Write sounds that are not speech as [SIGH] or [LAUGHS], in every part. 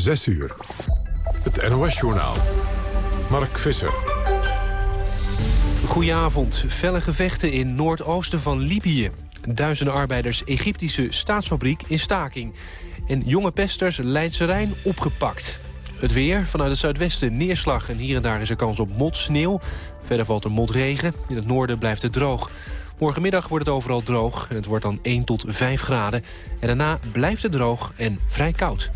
6 uur. Het NOS-journaal. Mark Visser. Goedenavond. Felle gevechten in noordoosten van Libië. Duizenden arbeiders Egyptische staatsfabriek in staking. En jonge pesters Leidse Rijn opgepakt. Het weer, vanuit het zuidwesten neerslag en hier en daar is er kans op mot, sneeuw. Verder valt er motregen. In het noorden blijft het droog. Morgenmiddag wordt het overal droog en het wordt dan 1 tot 5 graden. En daarna blijft het droog en vrij koud.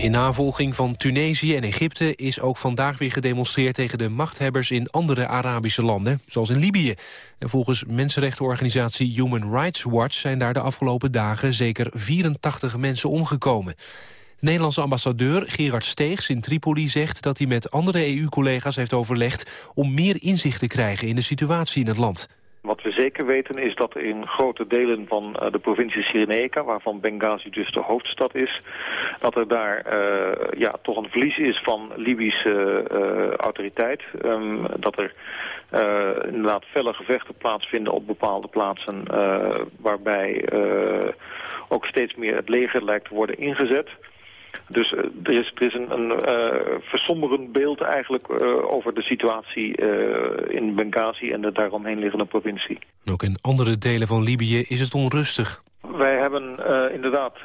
In navolging van Tunesië en Egypte is ook vandaag weer gedemonstreerd tegen de machthebbers in andere Arabische landen, zoals in Libië. En volgens mensenrechtenorganisatie Human Rights Watch zijn daar de afgelopen dagen zeker 84 mensen omgekomen. De Nederlandse ambassadeur Gerard Steegs in Tripoli zegt dat hij met andere EU-collega's heeft overlegd om meer inzicht te krijgen in de situatie in het land. Wat we zeker weten is dat in grote delen van uh, de provincie Cyrenaica, waarvan Benghazi dus de hoofdstad is, dat er daar uh, ja, toch een verlies is van Libische uh, autoriteit. Um, dat er inderdaad felle gevechten plaatsvinden op bepaalde plaatsen waarbij ook steeds meer het leger lijkt te worden ingezet. Dus uh, er is, er is een, een uh, versomberend beeld eigenlijk uh, over de situatie in Benghazi en de daaromheen liggende provincie. Ook in andere delen van Libië is het onrustig. Wij hebben inderdaad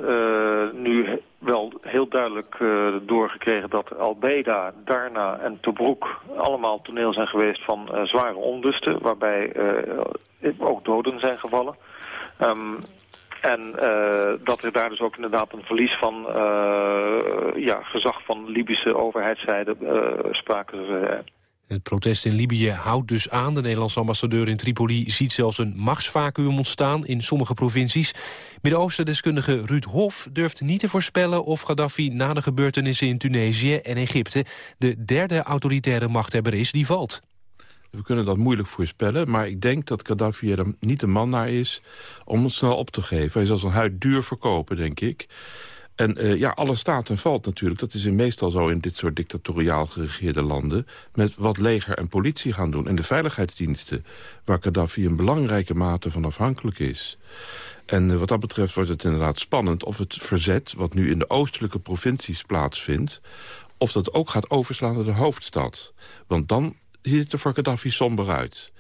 nu wel heel duidelijk doorgekregen dat Al-Baida, Darna en Tobruk allemaal toneel zijn geweest van zware onlusten, waarbij ook doden zijn gevallen. Um, en uh, dat er daar dus ook inderdaad een verlies van uh, ja, gezag van Libische overheidszijde uh, sprake zijn. Het protest in Libië houdt dus aan. De Nederlandse ambassadeur in Tripoli ziet zelfs een machtsvacuum ontstaan in sommige provincies. Midden-Oosten-deskundige Ruud Hof durft niet te voorspellen of Gaddafi na de gebeurtenissen in Tunesië en Egypte de derde autoritaire machthebber is die valt. We kunnen dat moeilijk voorspellen, maar ik denk dat Gaddafi er niet de man naar is om het snel op te geven. Hij zal zijn huid duur verkopen, denk ik. En uh, ja, alles staat en valt natuurlijk. Dat is meestal zo in dit soort dictatoriaal geregeerde landen... met wat leger en politie gaan doen. En de veiligheidsdiensten, waar Gaddafi een belangrijke mate van afhankelijk is. En uh, wat dat betreft wordt het inderdaad spannend of het verzet... wat nu in de oostelijke provincies plaatsvindt... of dat ook gaat overslaan naar de hoofdstad. Want dan ziet het er voor Gaddafi somber uit.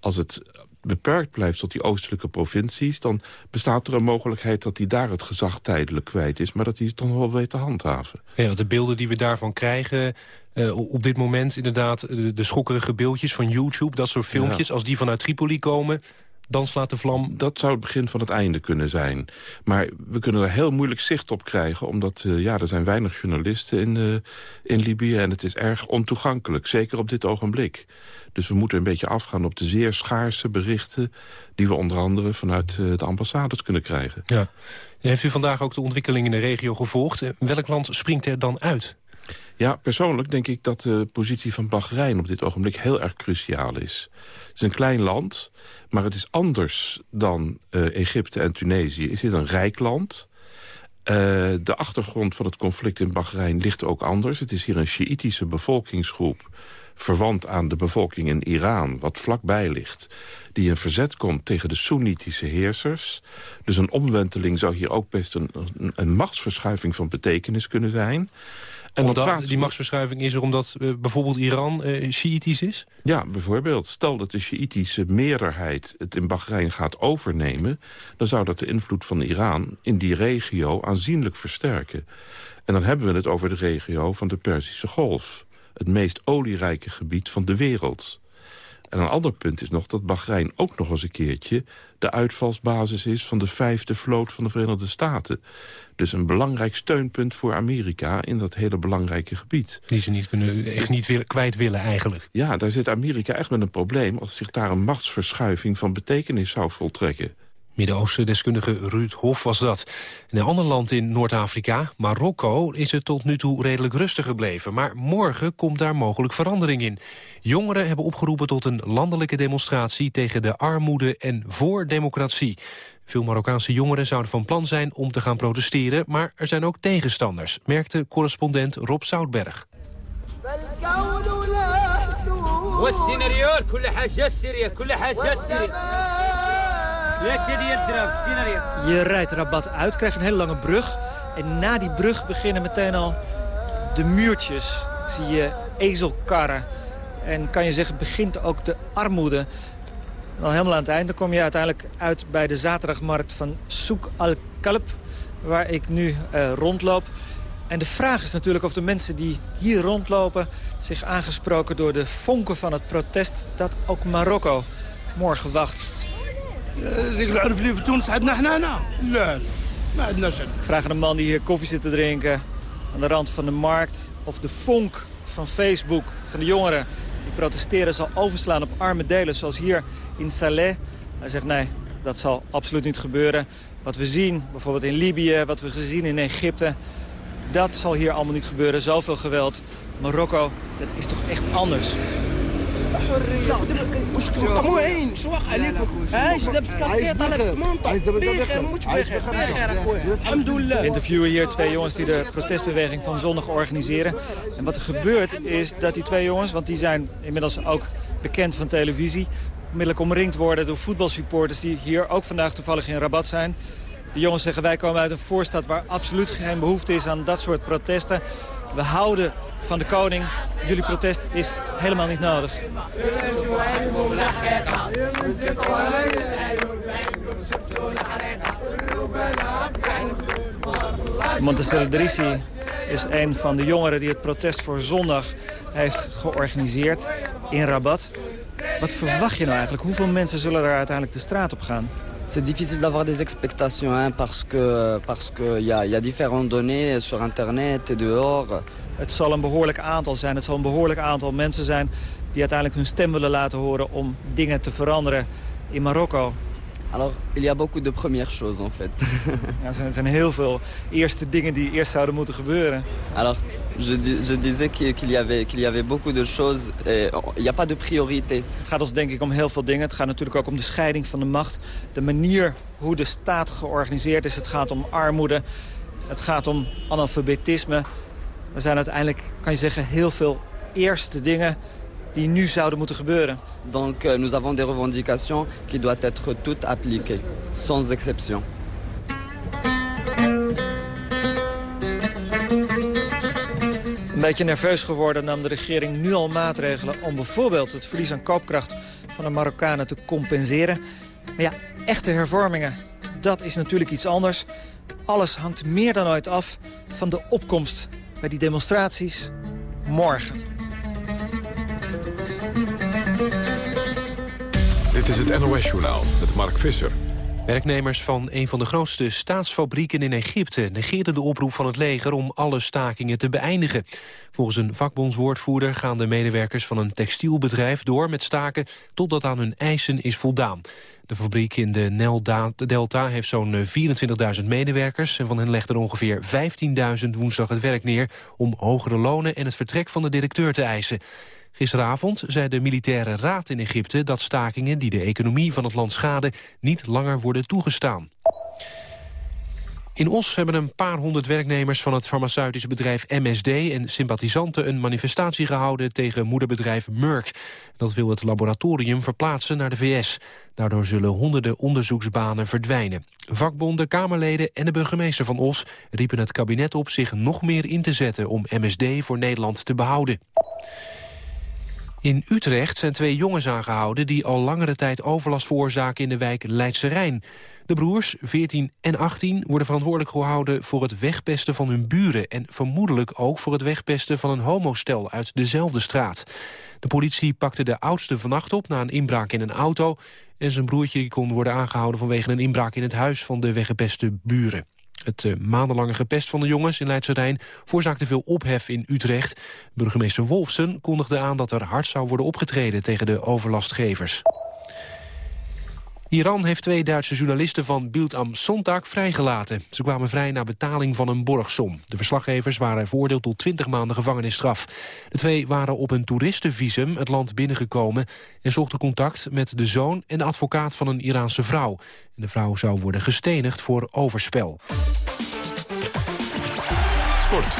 Als het beperkt blijft tot die oostelijke provincies... dan bestaat er een mogelijkheid dat hij daar het gezag tijdelijk kwijt is... maar dat hij het dan wel weet te handhaven. Ja, de beelden die we daarvan krijgen... Uh, op dit moment inderdaad de, de, schokkerige beeldjes van YouTube... dat soort filmpjes, als die vanuit Tripoli komen dan slaat de vlam... Dat zou het begin van het einde kunnen zijn. Maar we kunnen er heel moeilijk zicht op krijgen... omdat uh, ja, er zijn weinig journalisten in, uh, in Libië... en het is erg ontoegankelijk, zeker op dit ogenblik. Dus we moeten een beetje afgaan op de zeer schaarse berichten... die we onder andere vanuit uh, de ambassades kunnen krijgen. Ja. Heeft u vandaag ook de ontwikkeling in de regio gevolgd? Welk land springt er dan uit? Ja, persoonlijk denk ik dat de positie van Bahrein op dit ogenblik heel erg cruciaal is. Het is een klein land, maar het is anders dan uh, Egypte en Tunesië. Is dit een rijk land? Uh, de achtergrond van het conflict in Bahrein ligt ook anders. Het is hier een Sjiïtische bevolkingsgroep verwant aan de bevolking in Iran, wat vlakbij ligt... die in verzet komt tegen de Soenitische heersers. Dus een omwenteling zou hier ook best een, een, machtsverschuiving van betekenis kunnen zijn... En omdat, die machtsverschuiving is er omdat uh, bijvoorbeeld Iran uh, Shiïtisch is? Ja, bijvoorbeeld. Stel dat de Shiïtische meerderheid het in Bahrein gaat overnemen... dan zou dat de invloed van Iran in die regio aanzienlijk versterken. En dan hebben we het over de regio van de Perzische Golf. Het meest olierijke gebied van de wereld. En een ander punt is nog dat Bahrein ook nog eens een keertje... de uitvalsbasis is van de vijfde vloot van de Verenigde Staten. Dus een belangrijk steunpunt voor Amerika in dat hele belangrijke gebied. Die ze niet kunnen, echt niet willen, kwijt willen eigenlijk. Ja, daar zit Amerika echt met een probleem... als zich daar een machtsverschuiving van betekenis zou voltrekken. Midden-Oosten-deskundige Ruud Hof was dat. In een ander land in Noord-Afrika, Marokko, is het tot nu toe redelijk rustig gebleven. Maar morgen komt daar mogelijk verandering in. Jongeren hebben opgeroepen tot een landelijke demonstratie tegen de armoede en voor democratie. Veel Marokkaanse jongeren zouden van plan zijn om te gaan protesteren... maar er zijn ook tegenstanders, merkte correspondent Rob Zoutberg. Je rijdt Rabat uit, krijgt een hele lange brug. En na die brug beginnen meteen al de muurtjes. Zie je ezelkarren. En kan je zeggen, begint ook de armoede. Dan helemaal aan het eind, dan kom je uiteindelijk uit bij de zaterdagmarkt van Souk al-Kalb. Waar ik nu uh, rondloop. En de vraag is natuurlijk of de mensen die hier rondlopen... zich aangesproken door de vonken van het protest... dat ook Marokko morgen wacht. Vragen een man die hier koffie zit te drinken aan de rand van de markt... of de vonk van Facebook, van de jongeren die protesteren... zal overslaan op arme delen, zoals hier in Saleh. Hij zegt nee, dat zal absoluut niet gebeuren. Wat we zien, bijvoorbeeld in Libië, wat we gezien in Egypte... dat zal hier allemaal niet gebeuren, zoveel geweld. Marokko, dat is toch echt anders. We interviewen hier twee jongens die de protestbeweging van zondag organiseren. En wat er gebeurt is dat die twee jongens, want die zijn inmiddels ook bekend van televisie... onmiddellijk omringd worden door voetbalsupporters die hier ook vandaag toevallig in Rabat zijn. De jongens zeggen wij komen uit een voorstad waar absoluut geen behoefte is aan dat soort protesten. We houden van de koning. Jullie protest is helemaal niet nodig. Montessori Drissi is een van de jongeren die het protest voor zondag heeft georganiseerd in Rabat. Wat verwacht je nou eigenlijk? Hoeveel mensen zullen er uiteindelijk de straat op gaan? C'est difficile d'avoir des expectations hein, parce que parce que y a, y a différentes données sur internet et dehors. Het zal een behoorlijk aantal zijn. Het zal een behoorlijk aantal mensen zijn die uiteindelijk hun stem willen laten horen om dingen te veranderen in Marokko. Alors, il y a beaucoup de premières choses en fait. [LAUGHS] ja, er zijn heel veel eerste dingen die eerst zouden moeten gebeuren. Alors, je, je disais qu'il y avait qu'il y avait beaucoup de choses. Il n'y a pas de priorité. Het gaat ons denk ik om heel veel dingen. Het gaat natuurlijk ook om de scheiding van de macht, de manier hoe de staat georganiseerd is. Het gaat om armoede. Het gaat om analfabetisme. Er zijn uiteindelijk, kan je zeggen, heel veel eerste dingen die nu zouden moeten gebeuren. Donc euh, nous avons des revendications qui doivent être toutes appliquées, sans exception. Beetje nerveus geworden nam de regering nu al maatregelen... om bijvoorbeeld het verlies aan koopkracht van de Marokkanen te compenseren. Maar ja, echte hervormingen, dat is natuurlijk iets anders. Alles hangt meer dan ooit af van de opkomst bij die demonstraties morgen. Dit is het NOS-journaal met Mark Visser. Werknemers van een van de grootste staatsfabrieken in Egypte... negeerden de oproep van het leger om alle stakingen te beëindigen. Volgens een vakbondswoordvoerder gaan de medewerkers van een textielbedrijf... door met staken totdat aan hun eisen is voldaan. De fabriek in de Nel-Delta heeft zo'n 24.000 medewerkers... en van hen legt er ongeveer 15.000 woensdag het werk neer... om hogere lonen en het vertrek van de directeur te eisen. Gisteravond zei de militaire raad in Egypte dat stakingen die de economie van het land schaden niet langer worden toegestaan. In Os hebben een paar honderd werknemers van het farmaceutische bedrijf MSD en sympathisanten een manifestatie gehouden tegen moederbedrijf Merck. Dat wil het laboratorium verplaatsen naar de VS. Daardoor zullen honderden onderzoeksbanen verdwijnen. Vakbonden, Kamerleden en de burgemeester van Os riepen het kabinet op zich nog meer in te zetten om MSD voor Nederland te behouden. In Utrecht zijn twee jongens aangehouden die al langere tijd overlast veroorzaken in de wijk Leidse Rijn. De broers, 14 en 18, worden verantwoordelijk gehouden voor het wegpesten van hun buren... en vermoedelijk ook voor het wegpesten van een homostel uit dezelfde straat. De politie pakte de oudste vannacht op na een inbraak in een auto... en zijn broertje kon worden aangehouden vanwege een inbraak in het huis van de weggepeste buren. Het uh, maandenlange gepest van de jongens in Leidse Rijn veroorzaakte veel ophef in Utrecht. Burgemeester Wolfsen kondigde aan dat er hard zou worden opgetreden tegen de overlastgevers. Iran heeft twee Duitse journalisten van Bild am Sonntag vrijgelaten. Ze kwamen vrij na betaling van een borgsom. De verslaggevers waren veroordeeld tot 20 maanden gevangenisstraf. De twee waren op een toeristenvisum het land binnengekomen... en zochten contact met de zoon en de advocaat van een Iraanse vrouw. En de vrouw zou worden gestenigd voor overspel. Sport.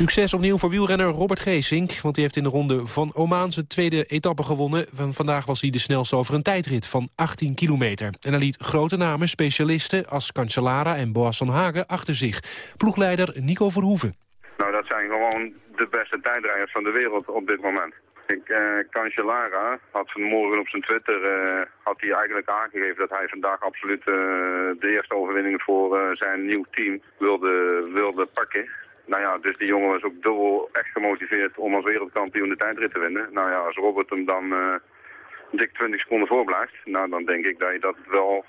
Succes opnieuw voor wielrenner Robert Geesink, want hij heeft in de ronde van Oman zijn tweede etappe gewonnen. Van vandaag was hij de snelste over een tijdrit van 18 kilometer. En hij liet grote namen, specialisten als Cancellara en Boas van Hagen achter zich. Ploegleider Nico Verhoeven. Nou, dat zijn gewoon de beste tijdrijders van de wereld op dit moment. Ik, uh, Cancellara had vanmorgen op zijn Twitter uh, had hij eigenlijk aangegeven dat hij vandaag absoluut uh, de eerste overwinning voor zijn nieuw team wilde, wilde pakken. Nou ja, dus die jongen was ook dubbel echt gemotiveerd om als wereldkampioen de tijdrit te winnen. Nou ja, als Robert hem dan dik 20 seconden voorblijft, nou dan denk ik dat je dat wel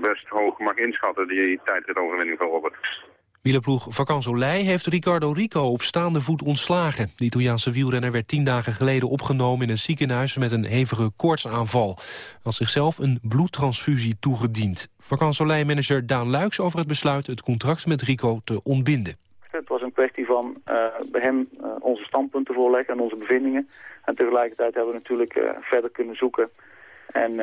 best hoog mag inschatten, die tijdritoverwinning van Robert. Wielerploeg Vacansolei heeft Ricardo Rico op staande voet ontslagen. De Italiaanse wielrenner werd tien dagen geleden opgenomen in een ziekenhuis met een hevige koortsaanval. Had zichzelf een bloedtransfusie toegediend. Vacansolei-manager Daan Luiks over het besluit het contract met Rico te ontbinden. Het was een kwestie van uh, bij hem uh, onze standpunten voorleggen en onze bevindingen. En tegelijkertijd hebben we natuurlijk uh, verder kunnen zoeken en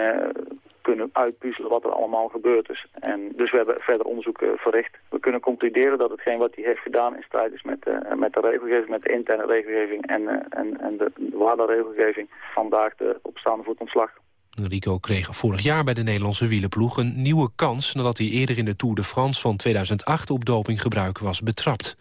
kunnen uitpuzzelen wat er allemaal gebeurd is. En dus we hebben verder onderzoek verricht. We kunnen concluderen dat hetgeen wat hij heeft gedaan in strijd is met, met de regelgeving, met de interne regelgeving en, en, en de, de regelgeving. Vandaag de opstaande voet ontslag. Rico kreeg vorig jaar bij de Nederlandse wielenploeg een nieuwe kans... nadat hij eerder in de Tour de France van 2008 op dopinggebruik was betrapt.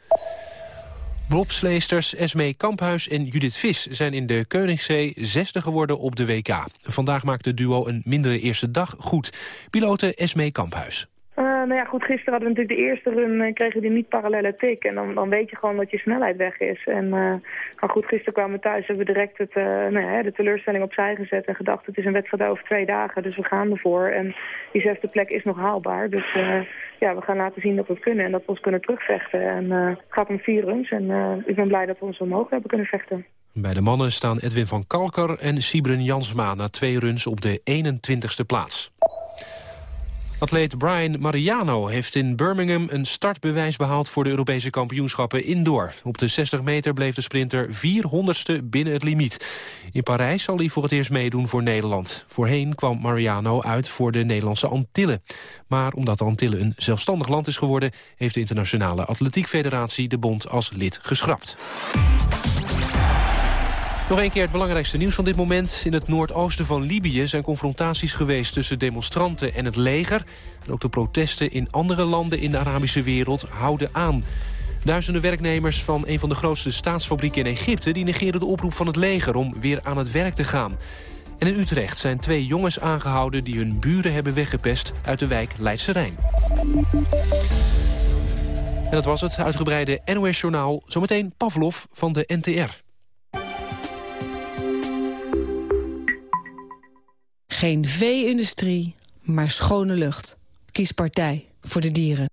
Bobsleesters Esmee Kamphuis en Judith Vis zijn in de Koningszee zesde geworden op de WK. Vandaag maakte het duo een mindere eerste dag goed. Pilote Esmee Kamphuis. Uh, nou ja, goed, gisteren hadden we natuurlijk de eerste run, uh, kregen die niet parallele tik. En dan, dan weet je gewoon dat je snelheid weg is. En uh, maar goed, gisteren kwamen we thuis, hebben we direct het, nou de teleurstelling opzij gezet. En gedacht, het is een wedstrijd over twee dagen, dus we gaan ervoor. En die zesde plek is nog haalbaar. Dus ja, we gaan laten zien dat we kunnen en dat we ons kunnen terugvechten. En het gaat om vier runs en ik ben blij dat we ons omhoog hebben kunnen vechten. Bij de mannen staan Edwin van Kalker en Sibren Jansma na twee runs op de 21ste plaats. Atleet Brian Mariano heeft in Birmingham een startbewijs behaald voor de Europese kampioenschappen indoor. Op de 60 meter bleef de sprinter 400ste binnen het limiet. In Parijs zal hij voor het eerst meedoen voor Nederland. Voorheen kwam Mariano uit voor de Nederlandse Antillen. Maar omdat de Antillen een zelfstandig land is geworden... heeft de Internationale Atletiek Federatie de bond als lid geschrapt. Nog een keer het belangrijkste nieuws van dit moment. In het noordoosten van Libië zijn confrontaties geweest tussen demonstranten en het leger. En ook de protesten in andere landen in de Arabische wereld houden aan. Duizenden werknemers van een van de grootste staatsfabrieken in Egypte... die negeren de oproep van het leger om weer aan het werk te gaan. En in Utrecht zijn twee jongens aangehouden... die hun buren hebben weggepest uit de wijk Leidse Rijn. En dat was het uitgebreide NOS-journaal. Zometeen Pavlov van de NTR. Geen vee-industrie, maar schone lucht. Kies partij voor de dieren.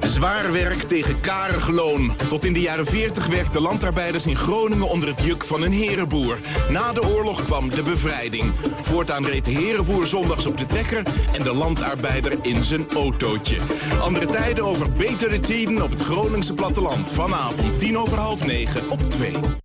Zwaar werk tegen karig loon. Tot in de jaren 40 werkten landarbeiders in Groningen onder het juk van een herenboer. Na de oorlog kwam de bevrijding. Voortaan reed de herenboer zondags op de trekker en de landarbeider in zijn autootje. Andere tijden over betere tijden op het Groningse platteland. Vanavond tien over half negen op 2.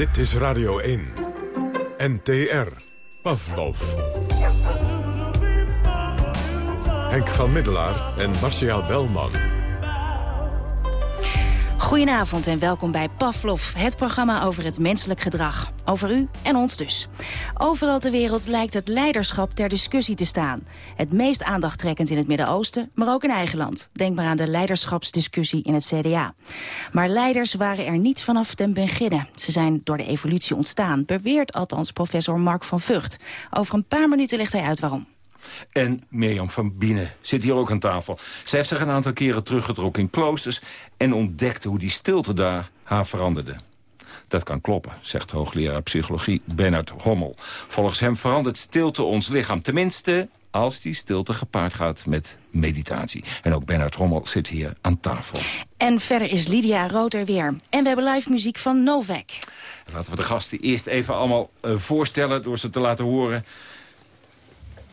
Dit is Radio 1. NTR. Pavlov. Henk van Middelaar en Marcia Belman. Goedenavond en welkom bij Pavlov, het programma over het menselijk gedrag. Over u en ons dus. Overal ter wereld lijkt het leiderschap ter discussie te staan. Het meest aandachttrekkend in het Midden-Oosten, maar ook in eigen land. Denk maar aan de leiderschapsdiscussie in het CDA. Maar leiders waren er niet vanaf den beginnen. Ze zijn door de evolutie ontstaan, beweert althans professor Mark van Vught. Over een paar minuten legt hij uit waarom. En Mirjam van Bienen zit hier ook aan tafel. Zij heeft zich een aantal keren teruggetrokken in kloosters... en ontdekte hoe die stilte daar haar veranderde. Dat kan kloppen, zegt hoogleraar psychologie Bernard Hommel. Volgens hem verandert stilte ons lichaam. Tenminste, als die stilte gepaard gaat met meditatie. En ook Bernard Hommel zit hier aan tafel. En verder is Lydia Rood er weer. En we hebben live muziek van Novak. Laten we de gasten eerst even allemaal uh, voorstellen door ze te laten horen.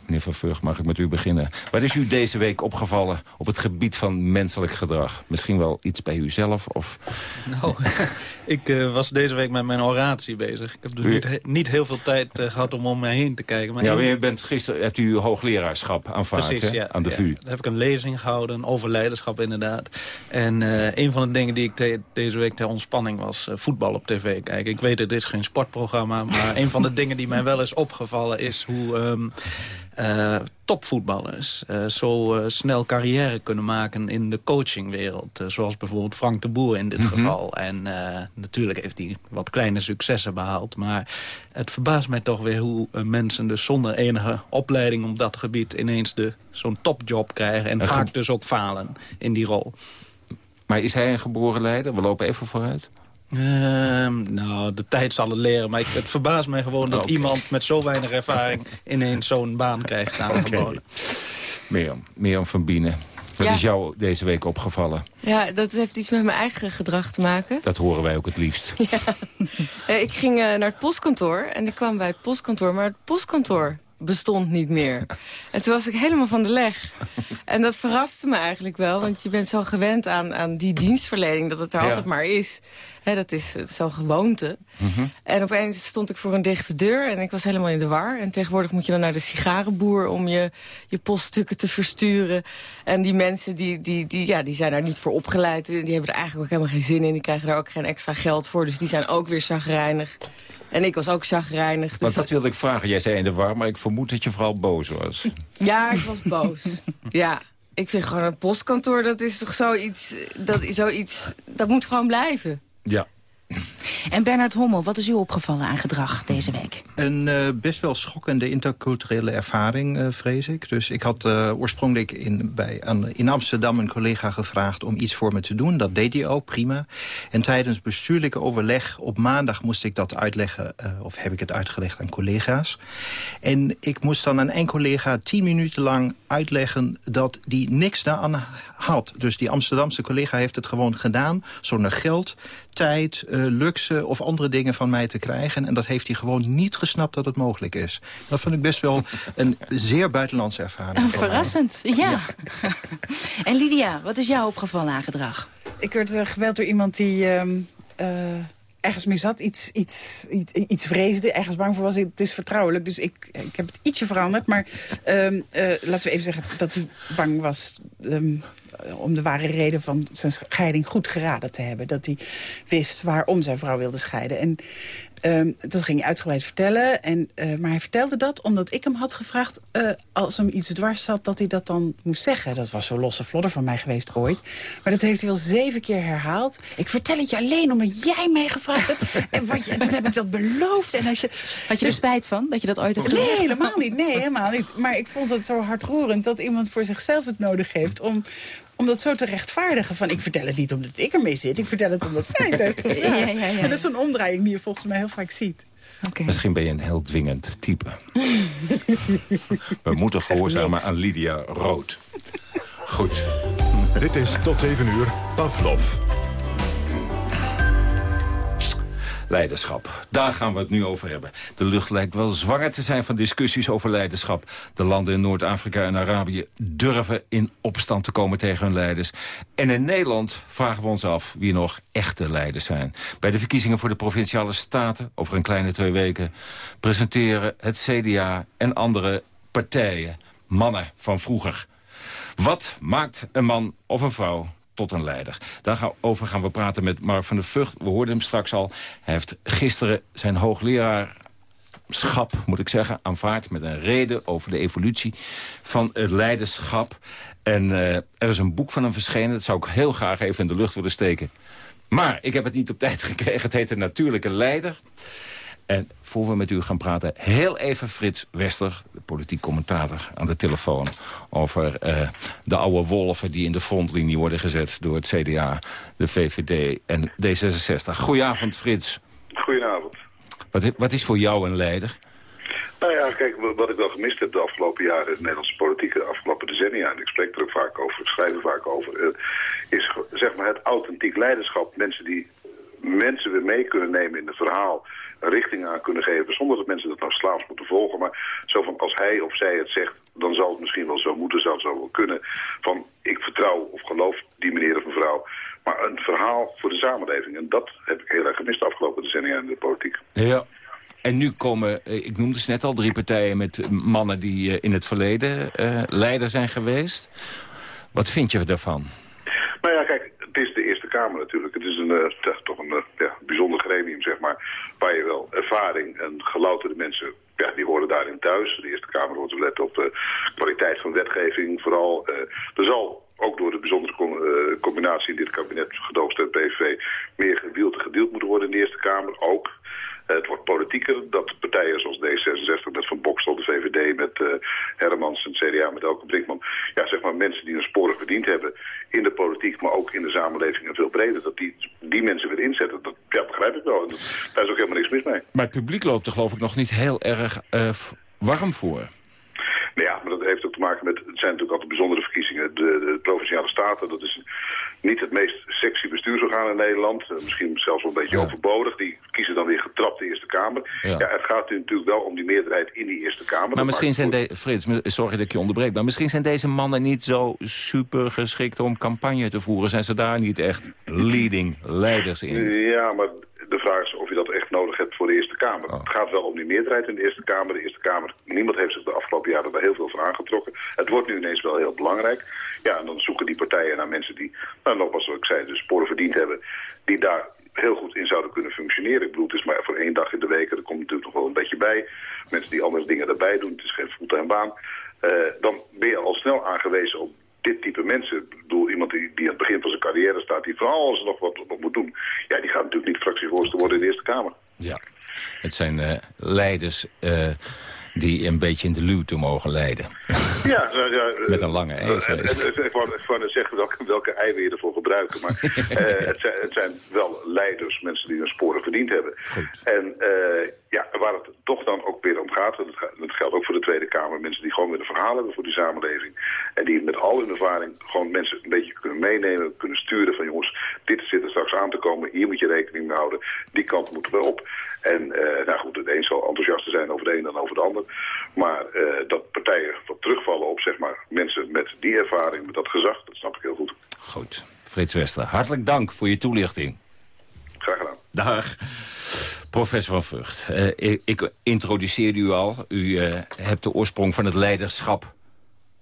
Meneer Van Vug, mag ik met u beginnen? Wat is u deze week opgevallen op het gebied van menselijk gedrag? Misschien wel iets bij u zelf? Of... Nou, [LAUGHS] ik uh, was deze week met mijn oratie bezig. Ik heb dus u... niet, niet, heel veel tijd uh, gehad om om mij heen te kijken. Maar ja, maar u bent gisteren hebt u hoogleraarschap aanvaard Precies? Ja, aan de ja. VU. Daar heb ik een lezing gehouden over leiderschap inderdaad. En uh, een van de dingen die ik deze week ter ontspanning was... voetbal op tv kijken. Ik weet het is geen sportprogramma... maar [LAUGHS] een van de dingen die mij wel is opgevallen is hoe... Um, uh, topvoetballers uh, zo uh, snel carrière kunnen maken in de coachingwereld. zoals bijvoorbeeld Frank de Boer in dit mm -hmm. geval. En natuurlijk heeft hij wat kleine successen behaald. Maar het verbaast mij toch weer hoe mensen dus zonder enige opleiding op dat gebied... ineens zo'n topjob krijgen en, en vaak dus ook falen in die rol. Maar is hij een geboren leider? We lopen even vooruit. Uh, nou, de tijd zal het leren. Maar ik, het verbaast mij gewoon dat okay. iemand met zo weinig ervaring... [LAUGHS] ineens zo'n baan krijgt aangeboden. Okay. Mirjam, Mirjam van Bienen. Wat Ja. is jou deze week opgevallen? Ja, dat heeft iets met mijn eigen gedrag te maken. Dat horen wij ook het liefst. [LAUGHS] Eh, Ik ging eh, naar het postkantoor en ik kwam bij het postkantoor. Maar het postkantoor bestond niet meer. [LAUGHS] En toen was ik helemaal van de leg. En dat verraste me eigenlijk wel. Want je bent zo gewend aan, aan die dienstverlening... dat het er Ja. altijd maar is. Hè, dat is eh, zo'n gewoonte. Mhm. En opeens stond ik voor een dichte deur en ik was helemaal in de war. En tegenwoordig moet je dan naar de sigarenboer om je, je poststukken te versturen. En die mensen die, die, die, ja, die zijn daar niet voor opgeleid. Die hebben er eigenlijk ook helemaal geen zin in. Die krijgen daar ook geen extra geld voor. Dus die zijn ook weer chagrijnig. En ik was ook chagrijnig. Dus Want dat wilde ik vragen. Jij zei in de war, maar ik vermoed dat je vooral boos was. [LAUGHS] Ja, ik was boos. ja, ik vind gewoon een postkantoor, dat is toch zoiets... Dat, is zoiets, dat moet gewoon blijven. Ja. En Bernard Hommel, wat is u opgevallen aan gedrag deze week? Een uh, best wel schokkende interculturele ervaring, uh, vrees ik. Dus ik had uh, oorspronkelijk in, bij, in Amsterdam een collega gevraagd om iets voor me te doen. Dat deed hij ook, prima. En tijdens bestuurlijke overleg op maandag moest ik dat uitleggen... of heb ik het uitgelegd aan collega's. En ik moest dan aan één collega tien minuten lang uitleggen... dat die niks daaraan had. Dus die Amsterdamse collega heeft het gewoon gedaan zonder geld, tijd, uh, of andere dingen van mij te krijgen. En dat heeft hij gewoon niet gesnapt dat het mogelijk is. Dat vond ik best wel een zeer buitenlandse ervaring. Uh, verrassend, ja. ja. en Lydia, wat is jou opgevallen aan gedrag? Ik werd uh, gebeld door iemand die... Um, ergens mee zat, iets, iets, iets, iets vreesde, ergens bang voor was. Het is vertrouwelijk, dus ik, ik heb het ietsje veranderd. Maar um, laten we even zeggen dat hij bang was... Um, om de ware reden van zijn scheiding goed geraden te hebben. Dat hij wist waarom zijn vrouw wilde scheiden. En um, dat ging hij uitgebreid vertellen. En, uh, maar hij vertelde dat omdat ik hem had gevraagd... Uh, als hem iets dwars zat, dat hij dat dan moest zeggen. Dat was zo losse vlodder van mij geweest ooit. Maar dat heeft hij wel zeven keer herhaald. Ik vertel het je alleen omdat jij mij gevraagd hebt. [LAUGHS] en, wat je, en toen heb ik dat beloofd. En als je, Had je er spijt van, dat je dat ooit hebt gezegd? Nee, helemaal niet. Nee, helemaal niet. Maar ik vond het zo hartroerend dat iemand voor zichzelf het nodig heeft... om om dat zo te rechtvaardigen. Van, ik vertel het niet omdat ik ermee zit. Ik vertel het omdat zij het heeft [LAUGHS] gedaan. Ja, ja, ja, en dat is zo'n omdraaiing die je volgens mij heel vaak ziet. Okay. Misschien ben je een heel dwingend type. [LAUGHS] We moeten gehoorzamen aan Lydia Rood. Goed. Dit is tot 7 uur Pavlov. Leiderschap. Daar gaan we het nu over hebben. De lucht lijkt wel zwanger te zijn van discussies over leiderschap. De landen in Noord-Afrika en Arabië durven in opstand te komen tegen hun leiders. En in Nederland vragen we ons af wie nog echte leiders zijn. Bij de verkiezingen voor de Provinciale Staten, over een kleine twee weken... presenteren het CDA en andere partijen mannen van vroeger. Wat maakt een man of een vrouw tot een leider. Daarover gaan we praten met Mark van der Vught. We hoorden hem straks al. Hij heeft gisteren zijn hoogleraarschap, moet ik zeggen, aanvaard... met een reden over de evolutie van het leiderschap. En uh, er is een boek van hem verschenen. Dat zou ik heel graag even in de lucht willen steken. Maar ik heb het niet op tijd [LAUGHS] gekregen. Het heet de natuurlijke leider. En voor we met u gaan praten, heel even Frits Wester, de politiek commentator, aan de telefoon. Over uh, de oude wolven die in de frontlinie worden gezet door het CDA, de VVD en D66. Goedenavond, Frits. Goedenavond. Wat, wat is voor jou een leider? Nou ja, kijk, wa- wat ik wel gemist heb de afgelopen jaren in de Nederlandse politiek, de afgelopen decennia, en ik spreek er ook vaak over, ik schrijf er vaak over, eh, is zeg maar het authentiek leiderschap. Mensen die mensen weer mee kunnen nemen in het verhaal, richting aan kunnen geven, zonder dat mensen dat nou slaafs moeten volgen. Maar zo van, als hij of zij het zegt, dan zal het misschien wel zo moeten, zou het zo wel kunnen. Van, ik vertrouw of geloof die meneer of mevrouw. Maar een verhaal voor de samenleving. En dat heb ik heel erg gemist de afgelopen decennia in de politiek. Ja. En nu komen, eh, ik noemde ze net al, drie partijen met mannen die eh, in het verleden eh, leider zijn geweest. Wat vind je daarvan? Nou ja, kijk, het is de Eerste Kamer natuurlijk. Het is een, toch een ja, bijzonder gremium, zeg maar. Waar je wel ervaring en gelouterde mensen, ja, die horen daarin thuis. De Eerste Kamer hoort te op de kwaliteit van wetgeving vooral. Eh, er zal ook door de bijzondere eh, combinatie in dit kabinet gedoogsteund PVV meer gewield en gedeeld moeten worden in de Eerste Kamer. Ook. Eh, het wordt politieker dat partijen zoals D66 met Van Bokstel, de VVD, met Hermans en CDA, met Elke Brinkman. Ja, zeg maar mensen die hun sporen verdiend hebben in de politiek, maar ook in de samenleving en veel breder. Dat die, die mensen weer inzetten, dat ja, begrijp ik wel. En dat, daar is ook helemaal niks mis mee. Maar het publiek loopt er geloof ik nog niet heel erg eh, warm voor. Nou ja, maar dat heeft ook te maken met, het zijn natuurlijk altijd bijzondere verkiezingen. De, de Provinciale Staten, dat is niet het meest sexy bestuursorgaan in Nederland. Eh, misschien zelfs wel een beetje overbodig. Die kiezen dan weer getrapt de Eerste Kamer. Ja. Ja. het gaat nu natuurlijk wel om die meerderheid in die Eerste Kamer. Maar Dat misschien zijn, de, Frits, sorry dat ik je onderbreek... maar misschien zijn deze mannen niet zo super geschikt om campagne te voeren. Zijn ze daar niet echt leading leiders in? Ja, maar de vraag is of je dat echt nodig Kamer. Het gaat wel om die meerderheid in de Eerste Kamer. De Eerste Kamer, niemand heeft zich de afgelopen jaren daar heel veel van aangetrokken. Het wordt nu ineens wel heel belangrijk. Ja, en dan zoeken die partijen naar mensen die, nou nogmaals zoals ik zei, de sporen verdiend hebben. Die daar heel goed in zouden kunnen functioneren. Ik bedoel, het is maar voor één dag in de week. Er komt natuurlijk nog wel een beetje bij. Mensen die andere dingen erbij doen. Het is geen fulltime baan. Eh, dan ben je al snel aangewezen op dit type mensen. Ik bedoel, iemand die, die aan het begin van zijn carrière staat... die van alles nog wat, wat moet doen. Ja, die gaat natuurlijk niet fractievoorzitter worden in de Eerste Kamer. Ja. Het zijn eh, leiders eh, die een beetje in de luwte mogen leiden. Ja, ja, ja, [LAUGHS] eh, Met een lange ezel. eh, eh, Ik wou net zeggen welke, welke ei we ervoor gebruiken. Maar [LAUGHS] het, zijn, het zijn wel leiders, mensen die hun sporen verdiend hebben. En ja, waar het toch dan ook weer om gaat, en dat, geldt ook voor de Tweede Kamer, mensen die gewoon weer een verhaal hebben voor die samenleving. En die met al hun ervaring gewoon mensen een beetje kunnen meenemen, kunnen sturen van jongens, dit zit er straks aan te komen, hier moet je rekening mee houden, die kant moeten we op. En eh, nou goed, het een zal enthousiaster zijn over de een dan over de ander. Maar eh, dat partijen wat terugvallen op zeg maar, mensen met die ervaring, met dat gezag, dat snap ik heel goed. Goed. Frits Wester, hartelijk dank voor je toelichting. Graag gedaan. Dag. Professor van Vught, eh, ik, ik introduceerde u al. U eh, hebt de oorsprong van het leiderschap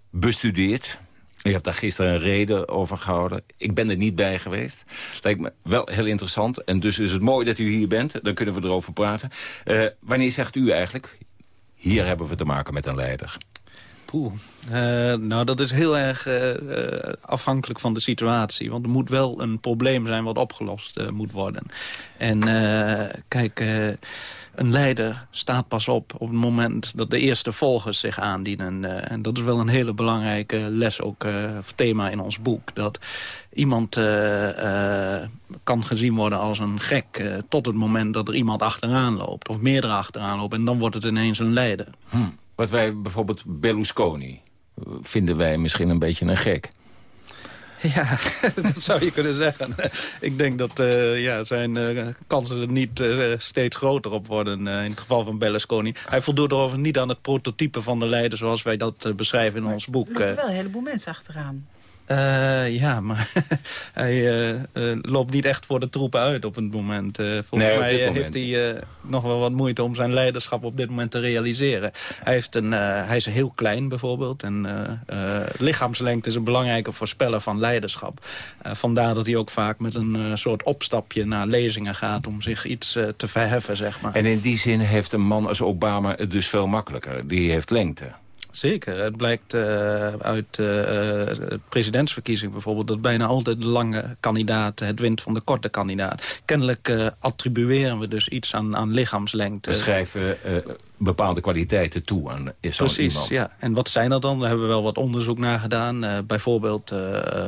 bestudeerd. U hebt daar gisteren een reden over gehouden. Ik ben er niet bij geweest. Lijkt me wel heel interessant. En dus is het mooi dat u hier bent. Dan kunnen we erover praten. Wanneer zegt u eigenlijk... hier hebben we te maken met een leider? Poeh. Eh, nou, dat is heel erg eh, eh, afhankelijk van de situatie. Want er moet wel een probleem zijn wat opgelost moet worden. En kijk, een leider staat pas op op het moment dat de eerste volgers zich aandienen. Eh, en dat is wel een hele belangrijke les, ook eh, of thema in ons boek. Dat iemand eh, kan gezien worden als een gek... tot het moment dat er iemand achteraan loopt. Of meerdere achteraan lopen. En dan wordt het ineens een leider. Hm. Wat wij bijvoorbeeld Berlusconi... vinden wij misschien een beetje een gek. [LAUGHS] Ja, dat zou je kunnen zeggen. Ik denk dat eh, ja, zijn eh, kansen er niet eh, steeds groter op worden in het geval van Berlusconi. Hij voldoet erover niet aan het prototype van de leider zoals wij dat beschrijven in ons boek. Er lopen wel een heleboel mensen achteraan. Eh, ja, maar [LAUGHS] hij eh, eh, loopt niet echt voor de troepen uit op het moment. Volgens Nee, mij moment. heeft hij nog wel wat moeite om zijn leiderschap op dit moment te realiseren. Hij, heeft een, hij is heel klein bijvoorbeeld. En lichaamslengte is een belangrijke voorspeller van leiderschap. Vandaar dat hij ook vaak met een soort opstapje naar lezingen gaat... om zich iets te verheffen, zeg maar. En in die zin heeft een man als Obama het dus veel makkelijker. Die heeft lengte. Zeker. Het blijkt eh, uit eh, eh, de presidentsverkiezing bijvoorbeeld... dat bijna altijd de lange kandidaat het wint van de korte kandidaat. Kennelijk eh, attribueren we dus iets aan, aan lichaamslengte. We schrijven bepaalde kwaliteiten toe aan zo'n Precies, iemand. ja. En wat zijn er dan? Daar hebben we wel wat onderzoek naar gedaan. Uh, bijvoorbeeld uh,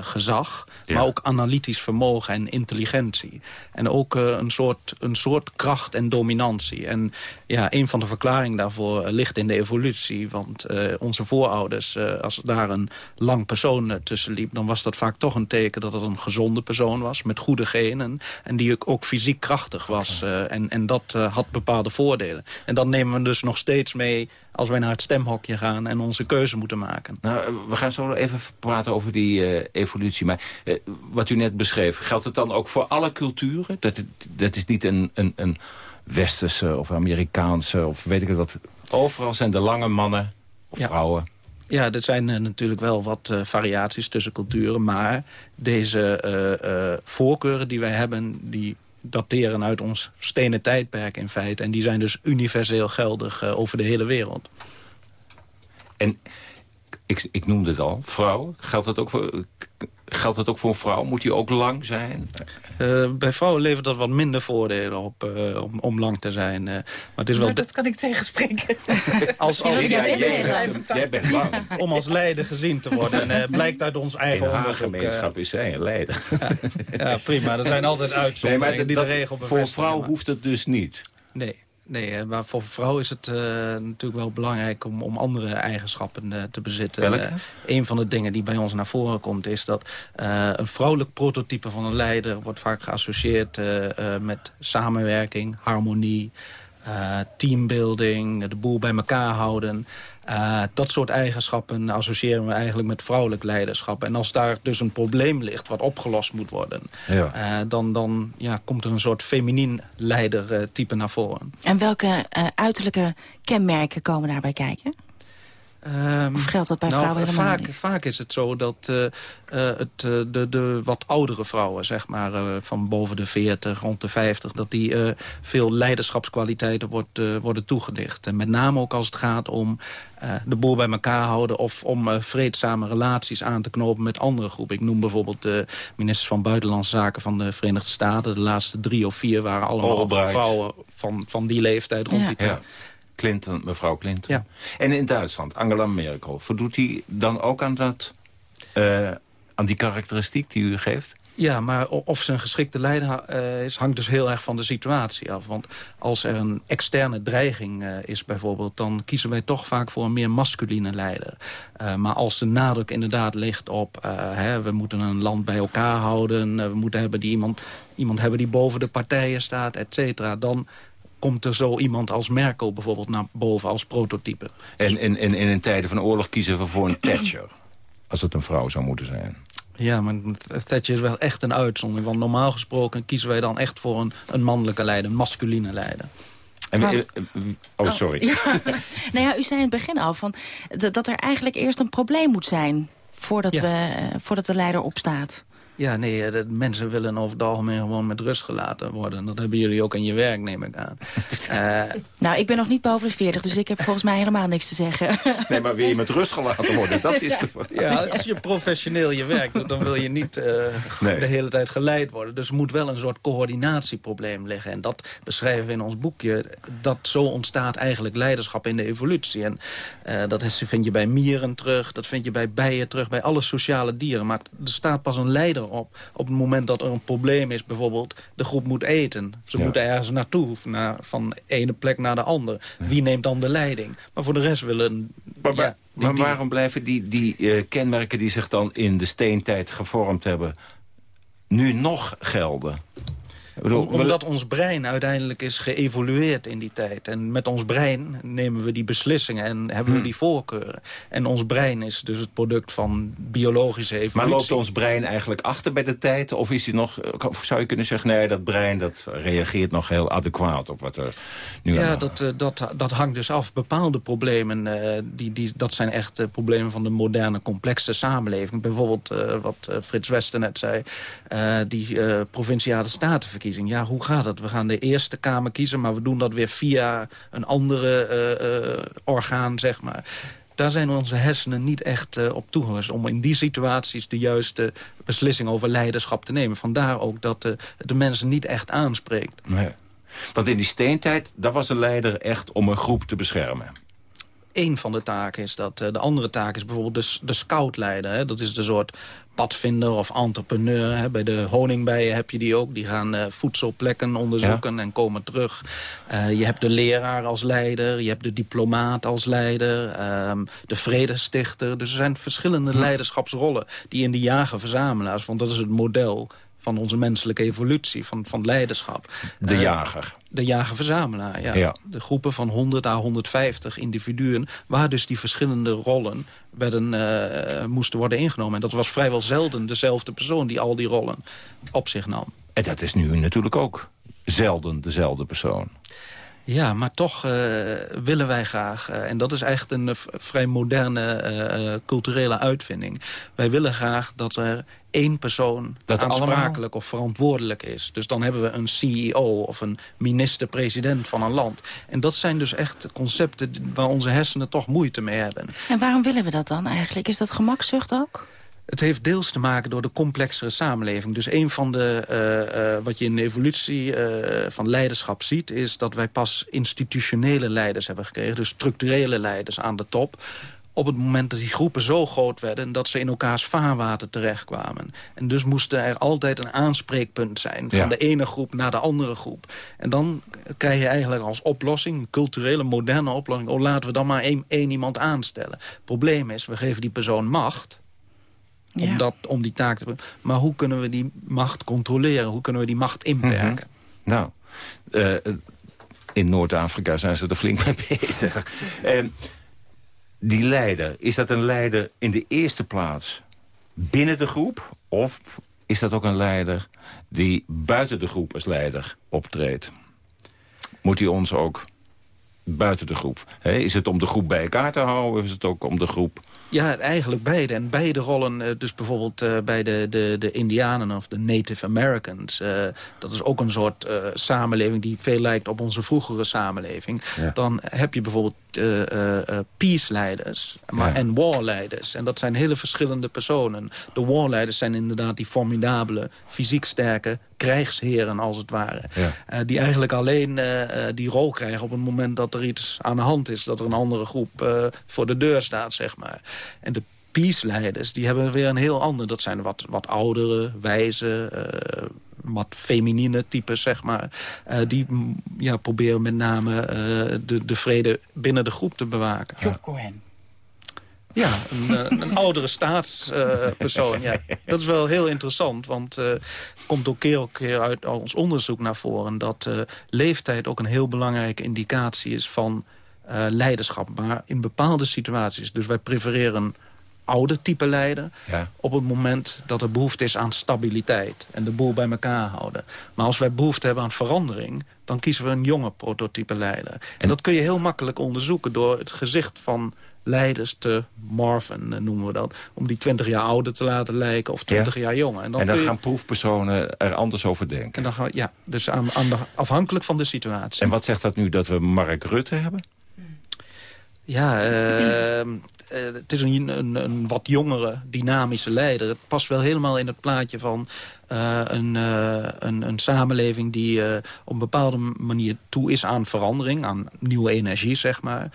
gezag, Ja. maar ook analytisch vermogen en intelligentie. En ook uh, een, soort, een soort kracht en dominantie. En ja, een van de verklaringen daarvoor ligt in de evolutie. Want onze voorouders, als daar een lang persoon tussen liep... dan was dat vaak toch een teken dat het een gezonde persoon was... met goede genen en die ook fysiek krachtig was. En, en dat had bepaalde voordelen. En dat nemen we dus nog steeds mee als wij naar het stemhokje gaan... en onze keuze moeten maken. Nou, eh, we gaan zo even praten over die uh, evolutie. Maar uh, wat u net beschreef, geldt het dan ook voor alle culturen? Dat, dat is niet een, een, een westerse of Amerikaanse of weet ik wat. Overal zijn de lange mannen of Ja. vrouwen. Ja, er zijn uh, natuurlijk wel wat uh, variaties tussen culturen... maar deze uh, voorkeuren die wij hebben... die dateren uit ons stenen tijdperk in feite. En die zijn dus universeel geldig uh, over de hele wereld. En ik, ik noemde het al, vrouw. Geldt dat ook voor, geldt dat ook voor een vrouw? Moet die ook lang zijn? Uh, bij vrouwen levert dat wat minder voordelen op uh, om, om lang te zijn. Uh, maar het is wel dat kan ik tegenspreken. [LAUGHS] als, als, [LAUGHS] Ja, jij, jij, bent, jij bent lang. Om als leider gezien te worden. En blijkt uit ons eigen In haar gemeenschap is zij een leider. Ja, [LAUGHS] ja, prima. Er zijn altijd uitzonderingen nee, maar die de regel Voor een vrouw maar- hoeft het dus niet. Nee. Nee, maar voor een vrouw is het uh, natuurlijk wel belangrijk om, om andere eigenschappen uh, te bezitten. Uh, een van de dingen die bij ons naar voren komt is dat een vrouwelijk prototype van een leider wordt vaak geassocieerd met samenwerking, harmonie, teambuilding, de boel bij elkaar houden. Uh, dat soort eigenschappen associëren we eigenlijk met vrouwelijk leiderschap. En als daar dus een probleem ligt wat opgelost moet worden... Ja. Uh, dan, dan ja, komt er een soort feminien leidertype naar voren. En welke uh, uiterlijke kenmerken komen daarbij kijken? Um, of geldt dat bij nou, vrouwen helemaal vaak, niet? Vaak is het zo dat uh, uh, het, uh, de, de wat oudere vrouwen, zeg maar van boven de 40, rond de 50... dat die veel leiderschapskwaliteiten wordt, worden toegedicht. En met name ook als het gaat om de boel bij elkaar houden... of om vreedzame relaties aan te knopen met andere groepen. Ik noem bijvoorbeeld de ministers van Buitenlandse Zaken van de Verenigde Staten. De laatste drie of vier waren allemaal vrouwen van, van die leeftijd rond Ja. die tijd. Ja. Clinton, mevrouw Clinton. Ja. En in Duitsland, Angela Merkel, voldoet hij dan ook aan, dat, uh, aan die karakteristiek die u geeft? Ja, maar of ze een geschikte leider uh, is, hangt dus heel erg van de situatie af. Want als er een externe dreiging uh, is bijvoorbeeld... dan kiezen wij toch vaak voor een meer masculine leider. Uh, maar als de nadruk inderdaad ligt op... Hè, we moeten een land bij elkaar houden... we moeten hebben die iemand, iemand hebben die boven de partijen staat, et cetera... dan komt er zo iemand als Merkel bijvoorbeeld naar boven als prototype. En in, in, in tijden van oorlog kiezen we voor een [CLEARS THROAT] Thatcher. Als het een vrouw zou moeten zijn. Ja, maar Thatcher is wel echt een uitzondering. Want normaal gesproken kiezen wij dan echt voor een, een mannelijke leider, een masculine leider. En, Want- oh, sorry. Ja. [LAUGHS] nou ja, u zei in het begin al van, dat er eigenlijk eerst een probleem moet zijn... voordat, Ja. we, eh, voordat de leider opstaat. Ja, nee, eh, de mensen willen over het algemeen gewoon met rust gelaten worden. Dat hebben jullie ook in je werk, neem ik aan. [LAUGHS] Eh, Nou, ik ben nog niet boven de 40, dus ik heb volgens mij helemaal niks te zeggen. [LAUGHS] Nee, maar wil je met rust gelaten worden? Dat is de vraag. ja, als je professioneel je werk doet, dan wil je niet eh, Nee. de hele tijd geleid worden. Dus er moet wel een soort coördinatieprobleem liggen. En dat beschrijven we in ons boekje. Dat zo ontstaat eigenlijk leiderschap in de evolutie. En eh, dat is, vind je bij mieren terug, dat vind je bij bijen terug, bij alle sociale dieren. Maar er staat pas een leider op op het moment dat er een probleem is. Bijvoorbeeld, de groep moet eten. Ze Ja. moeten ergens naartoe, naar, van de ene plek naar de andere. Wie neemt dan de leiding? Maar voor de rest willen... Maar, ja, die- maar waarom blijven die, die eh, kenmerken die zich dan in de steentijd gevormd hebben... nu nog gelden? Ik bedoel, Om- omdat ons brein uiteindelijk is geëvolueerd in die tijd. En met ons brein nemen we die beslissingen en hebben Hmm. we die voorkeuren. En ons brein is dus het product van biologische evolutie. Maar loopt ons brein eigenlijk achter bij de tijd? Of, is hij nog, of zou je kunnen zeggen, nee, dat brein dat reageert nog heel adequaat op wat er nu Ja, dat, eh, dat, dat hangt dus af. Bepaalde problemen, eh, die, die, dat zijn echt eh, problemen van de moderne, complexe samenleving. Bijvoorbeeld wat Frits Wester net zei, die provinciale Ja, hoe gaat het? We gaan de Eerste Kamer kiezen, maar we doen dat weer via een andere eh, eh, orgaan, zeg maar. Daar zijn onze hersenen niet echt eh, op toegerust om in die situaties de juiste beslissing over leiderschap te nemen. Vandaar ook dat de mensen niet echt aanspreekt. Nee. Want in die steentijd, daar was een leider echt om een groep te beschermen. Eén van de taken is dat. Eh, de andere taak is bijvoorbeeld de, de scoutleider. Hè. Dat is de soort padvinder of entrepreneur. Hè. Bij de honingbijen heb je die ook. Die gaan uh, voedselplekken onderzoeken en komen terug. Uh, je hebt de leraar als leider. Je hebt de diplomaat als leider. Um, de vredestichter. Dus er zijn verschillende hm. leiderschapsrollen... die in de jager-verzamelaars... want dat is het model van onze menselijke evolutie, van, van leiderschap. De uh, jager. De jager-verzamelaar, ja. ja. De groepen van 100 à 150 individuen... waar dus die verschillende rollen werden, uh, moesten worden ingenomen. En dat was vrijwel zelden dezelfde persoon die al die rollen op zich nam. En dat is nu natuurlijk ook zelden dezelfde persoon. Ja, maar toch uh, willen wij graag, uh, en dat is echt een uh, vrij moderne culturele uitvinding. Wij willen graag dat er één persoon dat aansprakelijk allemaal? of verantwoordelijk is. Dus dan hebben we een CEO of een minister-president van een land. En dat zijn dus echt concepten waar onze hersenen toch moeite mee hebben. En waarom willen we dat dan eigenlijk? Is dat gemakzucht ook? Het heeft deels te maken door de complexere samenleving. Dus een van de, uh, uh, wat je in de evolutie uh, van leiderschap ziet... is dat wij pas institutionele leiders hebben gekregen. Dus structurele leiders aan de top op het moment dat die groepen zo groot werden... dat ze in elkaars vaarwater terechtkwamen. En dus moest er altijd een aanspreekpunt zijn... van ja. de ene groep naar de andere groep. En dan krijg je eigenlijk als oplossing... een culturele, moderne oplossing... oh, laten we dan maar één, één iemand aanstellen. Het probleem is, we geven die persoon macht... Om, ja. dat, om die taak te doen. Maar hoe kunnen we die macht controleren? Hoe kunnen we die macht inperken? Mm -hmm. Nou, uh, in Noord-Afrika zijn ze er flink mee [LAUGHS] bezig. uh, die leider, is dat een leider in de eerste plaats binnen de groep? Of is dat ook een leider die buiten de groep als leider optreedt? Moet hij ons ook buiten de groep? He, is het om de groep bij elkaar te houden of is het ook om de groep ja, eigenlijk beide. En beide rollen, uh, dus bijvoorbeeld uh, bij de, de, de Indianen of de Native Americans... Uh, dat is ook een soort samenleving die veel lijkt op onze vroegere samenleving. Ja. Dan heb je bijvoorbeeld peace-leiders ja. en war-leiders. En dat zijn hele verschillende personen. De war-leiders zijn inderdaad die formidabele, fysiek sterke krijgsheren als het ware. Ja. Uh, die eigenlijk alleen uh, die rol krijgen op het moment dat er iets aan de hand is. Dat er een andere groep uh, voor de deur staat, zeg maar. En de peace-leiders, die hebben weer een heel ander. Dat zijn wat, wat oudere, wijze, wat feminine types, zeg maar. die ja, proberen met name de, de vrede binnen de groep te bewaken. Job Cohen. Ja, een, een oudere staatspersoon. Uh, ja. Dat is wel heel interessant, want uh, komt ook keer op keer uit ons onderzoek naar voren... dat uh, leeftijd ook een heel belangrijke indicatie is van leiderschap. Maar in bepaalde situaties, dus wij prefereren oude type leider... Ja. op het moment dat er behoefte is aan stabiliteit... en de boel bij elkaar houden. Maar als wij behoefte hebben aan verandering... dan kiezen we een jonge prototype leider. En, en dat kun je heel makkelijk onderzoeken door het gezicht van leiders te morfen, noemen we dat. Om die 20 jaar ouder te laten lijken of 20 ja. jaar jonger. En dan, en dan gaan proefpersonen er anders over denken. En dan gaan, ja, dus aan, aan de, afhankelijk van de situatie. En wat zegt dat nu dat we Mark Rutte hebben? Ja, uh, uh, het is een, wat jongere, dynamische leider. Het past wel helemaal in het plaatje van een, uh, een, een, samenleving die op een bepaalde manier toe is aan verandering, aan nieuwe energie, zeg maar.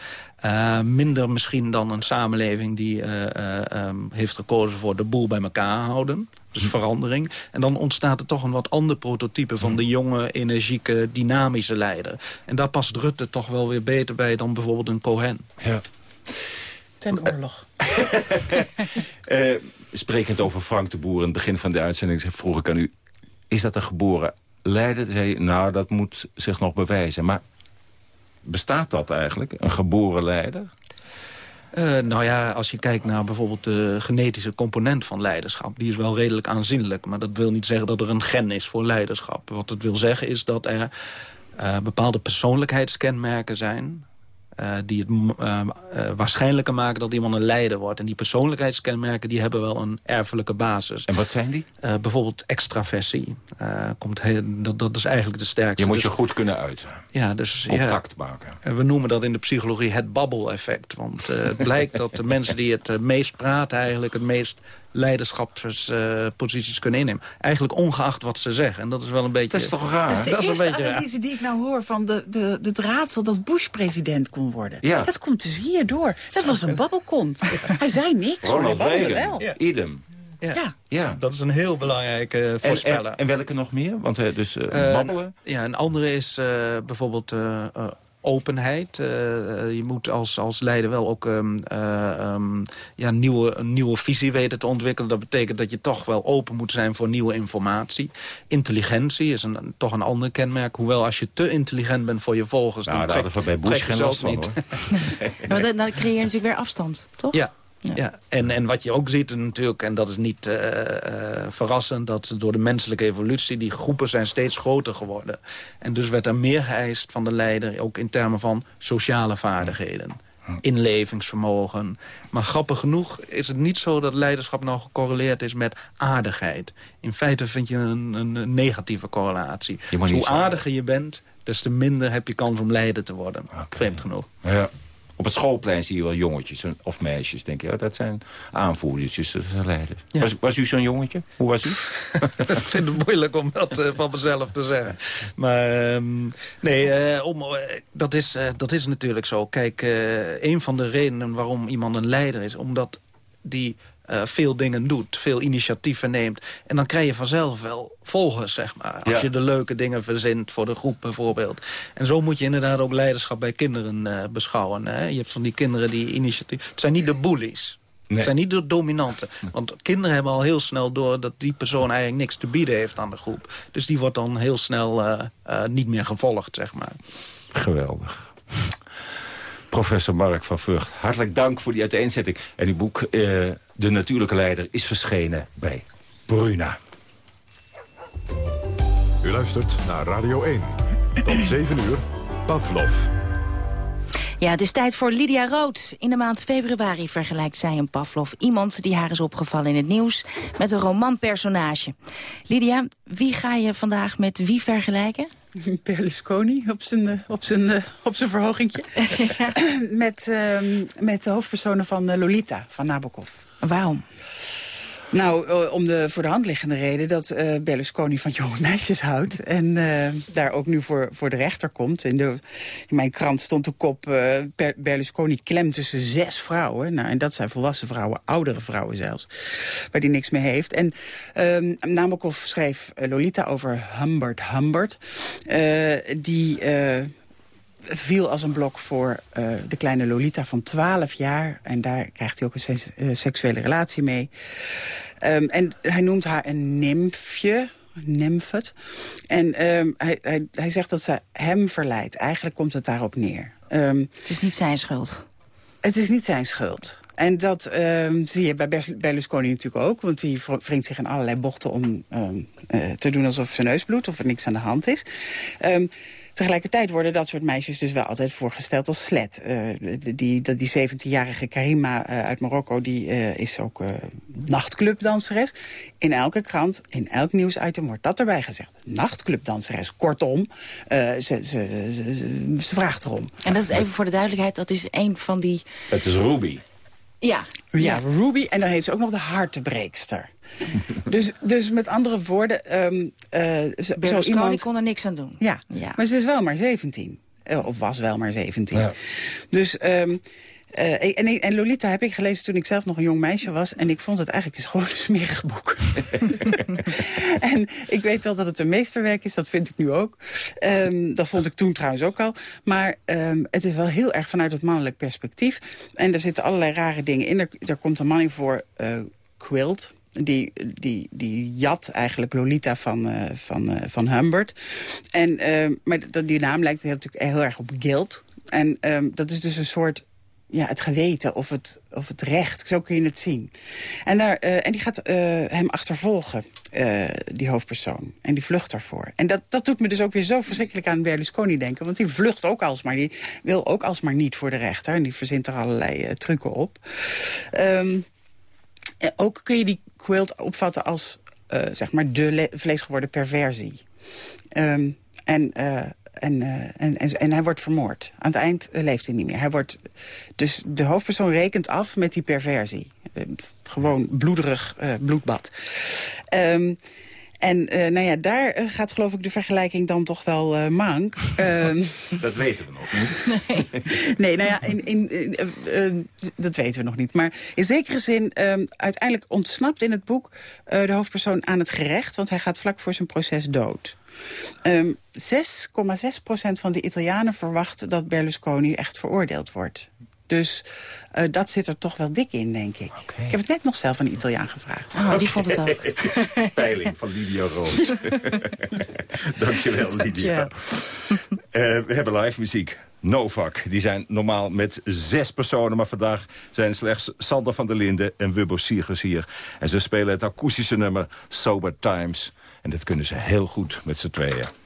minder misschien dan een samenleving die um, heeft gekozen voor de boel bij elkaar houden. Dus verandering. En dan ontstaat er toch een wat ander prototype van de jonge, energieke, dynamische leider. En daar past Rutte toch wel weer beter bij dan bijvoorbeeld een Cohen. Ja ten oorlog. uh, [LAUGHS] sprekend over Frank de Boer, in het begin van de uitzending vroeg ik aan u... is dat een geboren leider? Zei je, nou, dat moet zich nog bewijzen. Maar bestaat dat eigenlijk, een geboren leider? Uh, nou ja, als je kijkt naar bijvoorbeeld de genetische component van leiderschap... die is wel redelijk aanzienlijk. Maar dat wil niet zeggen dat er een gen is voor leiderschap. Wat het wil zeggen is dat er uh, bepaalde persoonlijkheidskenmerken zijn... Uh, die het uh, uh, waarschijnlijker maken dat iemand een leider wordt. En die persoonlijkheidskenmerken die hebben wel een erfelijke basis. En wat zijn die? bijvoorbeeld extraversie. komt heel, dat, dat is eigenlijk de sterkste. Je moet je dus, goed kunnen uiten. Ja, dus, Contact ja, maken. En we noemen dat in de psychologie het babbel-effect. Want het blijkt dat de mensen die het meest praten... eigenlijk het meest leiderschapsposities uh, kunnen innemen. Eigenlijk ongeacht wat ze zeggen. En dat is wel een beetje... Dat is toch raar? Dat is de dat eerste is analyse die ik nou hoor van de, de, de, het raadsel dat Bush president kon worden. Ja. Dat komt dus hierdoor. Dat was een babbelkont. Hij zei niks, Ronald maar hij wel. ja. idem. Ja. Ja. ja, dat is een heel belangrijke uh, voorspeller. En, en, en, welke nog meer? Want uh, dus uh, babbelen? ja, een andere is bijvoorbeeld openheid. Uh, je moet als, als leider wel ook um, uh, um, ja, nieuwe, een nieuwe visie weten te ontwikkelen. Dat betekent dat je toch wel open moet zijn voor nieuwe informatie. Intelligentie is een, toch een ander kenmerk. Hoewel als je te intelligent bent voor je volgers... Nou, dan daar hadden we bij Bush geen last van, niet. hoor. dan, dan creëer je natuurlijk weer afstand, toch? Ja, ja. ja, En, en wat je ook ziet natuurlijk, en dat is niet uh, uh, verrassend... dat door de menselijke evolutie, die groepen zijn steeds groter geworden. En dus werd er meer geëist van de leider, ook in termen van sociale vaardigheden. Inlevingsvermogen. Maar grappig genoeg is het niet zo dat leiderschap nou gecorreleerd is met aardigheid. In feite vind je een, een negatieve correlatie. Dus hoe aardiger je bent, des te minder heb je kans om leider te worden. Okay. Vreemd genoeg. Ja. Op het schoolplein zie je wel jongetjes of meisjes. Denk je, ja, dat zijn aanvoerdertjes, dat zijn leiders. Ja. Was, was u zo'n jongetje? Hoe was u? [LAUGHS] ik vind het moeilijk om dat uh, van mezelf te zeggen. Maar um, nee, uh, om, uh, dat, is, dat is natuurlijk zo. Kijk, een van de redenen waarom iemand een leider is... omdat die uh, veel dingen doet, veel initiatieven neemt. En dan krijg je vanzelf wel volgers, zeg maar. Als Ja. je de leuke dingen verzint voor de groep bijvoorbeeld. En zo moet je inderdaad ook leiderschap bij kinderen uh, beschouwen. Hè? Je hebt van die kinderen die initiatief... Het zijn niet de bullies. Nee. Het zijn niet de dominanten. Want kinderen hebben al heel snel door dat die persoon eigenlijk niks te bieden heeft aan de groep. Dus die wordt dan heel snel uh, niet meer gevolgd, zeg maar. Geweldig. Professor Mark van Vught, hartelijk dank voor die uiteenzetting. En uw boek, uh, De Natuurlijke Leider, is verschenen bij Bruna. U luistert naar Radio 1. Tot 7 uur, Pavlov. Ja, het is tijd voor Lydia Rood. In de maand februari vergelijkt zij een Pavlov. Iemand die haar is opgevallen in het nieuws met een romanpersonage. Lydia, wie ga je vandaag met wie vergelijken? [LAUGHS] Berlusconi op zijn, op zijn, op zijn verhogingje. [LAUGHS] met, uh, met de hoofdpersonen van Lolita, van Nabokov. Waarom? Nou, om de voor de hand liggende reden dat uh, Berlusconi van jonge meisjes houdt. En uh, daar ook nu voor, voor de rechter komt. In, de, in mijn krant stond de kop uh, Berlusconi klem tussen zes vrouwen. Nou, en dat zijn volwassen vrouwen, oudere vrouwen zelfs. Waar die niks mee heeft. En uh, Nabokov schreef Lolita over Humbert Humbert. die viel als een blok voor uh, de kleine Lolita van 12 jaar. En daar krijgt hij ook een uh, seksuele relatie mee. Um, en hij noemt haar een nymfje, nymfet. En um, hij, hij, hij zegt dat ze hem verleidt. Eigenlijk komt het daarop neer. Um, het is niet zijn schuld. Het is niet zijn schuld. En dat um, zie je bij Berlusconi natuurlijk ook. Want die wringt zich in allerlei bochten om um, uh, te doen alsof zijn neus bloedt... of er niks aan de hand is. Um, Tegelijkertijd worden dat soort meisjes dus wel altijd voorgesteld als slet. Uh, die, die, die 17-jarige Karima uh, uit Marokko die, uh, is ook nachtclubdanseres. In elke krant, in elk nieuwsitem wordt dat erbij gezegd. Nachtclubdanseres. Kortom, ze, ze, ze, ze, vraagt erom. En dat is even voor de duidelijkheid, dat is een van die... Het is Ruby. Ja. Ja, ja. Ruby. En dan heet ze ook nog de hartebreekster. [LAUGHS] dus, dus met andere woorden... Um, uh, zo, zo iemand kon er niks aan doen. Ja, ja, maar ze is wel maar 17. Of was wel maar 17. Ja. Dus... Um, uh, en, en, Lolita heb ik gelezen toen ik zelf nog een jong meisje was. En ik vond het eigenlijk gewoon een [LAUGHS] smerig boek. [LAUGHS] en ik weet wel dat het een meesterwerk is, dat vind ik nu ook. Um, dat vond ik toen trouwens ook al. Maar um, het is wel heel erg vanuit het mannelijk perspectief. En er zitten allerlei rare dingen in. Er, er komt een man in voor uh, Quilt. Die, die, die jat eigenlijk Lolita van, uh, van, uh, van Humbert. En, uh, maar die naam lijkt natuurlijk heel erg op guilt. En um, dat is dus een soort ja, het geweten of het, of het recht. Zo kun je het zien. En, daar, en die gaat hem achtervolgen, die hoofdpersoon. En die vlucht daarvoor. En dat, dat doet me dus ook weer zo verschrikkelijk aan Berlusconi denken. Want die vlucht ook alsmaar. Die wil ook alsmaar niet voor de rechter. En die verzint er allerlei trucken op. Um, ook kun je die quilt opvatten als zeg maar de vleesgeworden perversie. Um, en en, eh, en, en, en, hij wordt vermoord. Aan het eind leeft hij niet meer. Hij wordt, dus de hoofdpersoon rekent af met die perversie. gewoon bloederig bloedbad. Um, en uh, nou ja, daar eh, gaat geloof ik de vergelijking dan toch wel uh, mank. [LAUGHS] Ehm, dat weten we nog niet. Nee, nee nou ja, in, in, dat weten we nog niet. Maar in zekere zin, um, uiteindelijk ontsnapt in het boek... de hoofdpersoon aan het gerecht, want hij gaat vlak voor zijn proces dood. Um, 6,6% van de Italianen verwacht dat Berlusconi echt veroordeeld wordt. Dus uh, dat zit er toch wel dik in, denk ik. Ik heb het net nog zelf aan een Italiaan gevraagd. Oh, die vond het ook. [LAUGHS] Peiling van Lydia Roos. [LAUGHS] Dankjewel, Lydia. Uh, we hebben live muziek. Novak. Die zijn normaal met zes personen, maar vandaag zijn slechts Sander van der Linden en Wubbo Siegers hier. En ze spelen het akoestische nummer Sober Times. En dat kunnen ze heel goed met z'n tweeën.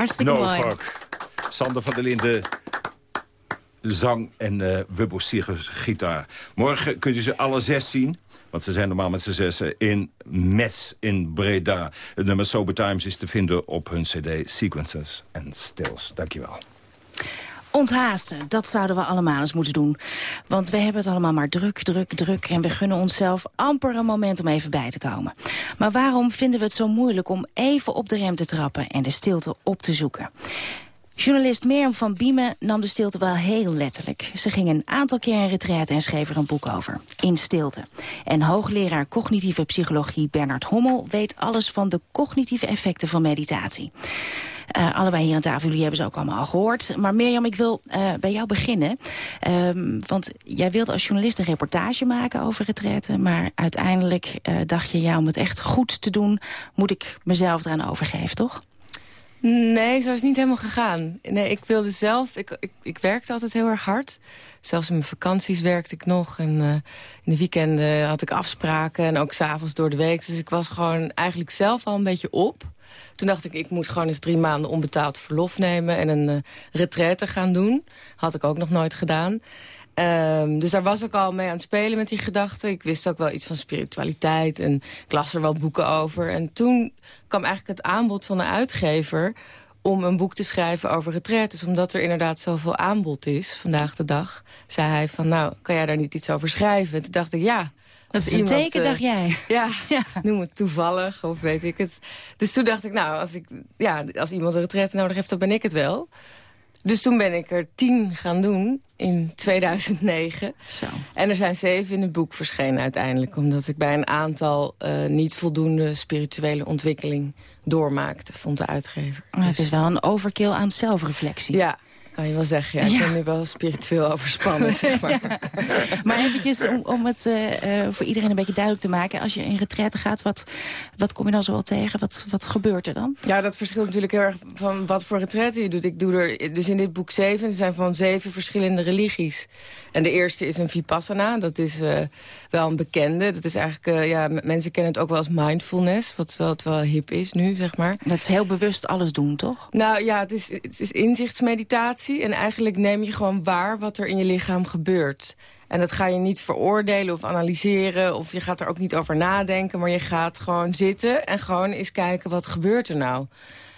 Hartstikke no mooi. Sander van der Linden, zang en uh, Wubbo gitaar. Morgen kunt u ze alle zes zien. Want ze zijn normaal met z'n zessen in Mes in Breda. Het nummer Sober Times is te vinden op hun cd Sequences and Stills. Dankjewel. Onthaasten, dat zouden we allemaal eens moeten doen. Want we hebben het allemaal maar druk, druk, druk... en we gunnen onszelf amper een moment om even bij te komen. Maar waarom vinden we het zo moeilijk om even op de rem te trappen... en de stilte op te zoeken? Journalist Mirjam van Biemen nam de stilte wel heel letterlijk. Ze ging een aantal keer in retraite en schreef er een boek over. In stilte. En hoogleraar cognitieve psychologie Bernard Hommel... weet alles van de cognitieve effecten van meditatie. Uh, allebei hier aan tafel, jullie hebben ze ook allemaal al gehoord. Maar Mirjam, ik wil uh, bij jou beginnen. Um, want jij wilde als journalist een reportage maken over retretten. Maar uiteindelijk uh, dacht je, ja, om het echt goed te doen... moet ik mezelf eraan overgeven, toch? Nee, zo is het niet helemaal gegaan. Nee, ik wilde zelf... Ik, ik, ik werkte altijd heel erg hard. Zelfs in mijn vakanties werkte ik nog. En uh, in de weekenden had ik afspraken. En ook s'avonds door de week. Dus ik was gewoon eigenlijk zelf al een beetje op. Toen dacht ik, ik moet gewoon eens drie maanden onbetaald verlof nemen... en een uh, retraite gaan doen. Had ik ook nog nooit gedaan. Um, dus daar was ik al mee aan het spelen met die gedachten. Ik wist ook wel iets van spiritualiteit en ik las er wel boeken over. En toen kwam eigenlijk het aanbod van de uitgever om een boek te schrijven over retraites. Omdat er inderdaad zoveel aanbod is vandaag de dag. Zei hij van, nou, kan jij daar niet iets over schrijven? En toen dacht ik, ja... Dat is een teken, uh, dacht jij? [LAUGHS] Ja, ja, noem het toevallig of weet ik het. Dus toen dacht ik, nou, als, ik, ja, als iemand een retraite nodig heeft, dan ben ik het wel. Dus toen ben ik er tien gaan doen in 2009. Zo. En er zijn zeven in het boek verschenen uiteindelijk. Omdat ik bij een aantal uh, niet voldoende spirituele ontwikkeling doormaakte, vond de uitgever. Maar het is wel een overkill aan zelfreflectie. Ja, kan je wel zeggen. Ja, ik ben nu wel spiritueel overspannen, zeg [LAUGHS] maar. Ja. Maar eventjes om, om het uh, uh, voor iedereen een beetje duidelijk te maken. Als je in retraite gaat, wat, wat kom je dan zoal tegen? Wat, wat gebeurt er dan? Ja, dat verschilt natuurlijk heel erg van wat voor retraite je doet. Ik doe er dus in dit boek zeven. Er zijn van zeven verschillende religies. En de eerste is een Vipassana. Dat is uh, wel een bekende. Dat is eigenlijk, ja, mensen kennen het ook wel als mindfulness. Wat wel, het wel hip is nu, zeg maar. Dat is heel bewust alles doen, toch? Nou ja, het is, het is inzichtsmeditatie. En eigenlijk neem je gewoon waar wat er in je lichaam gebeurt. En dat ga je niet veroordelen of analyseren. Of je gaat er ook niet over nadenken. Maar je gaat gewoon zitten en gewoon eens kijken wat gebeurt er nou.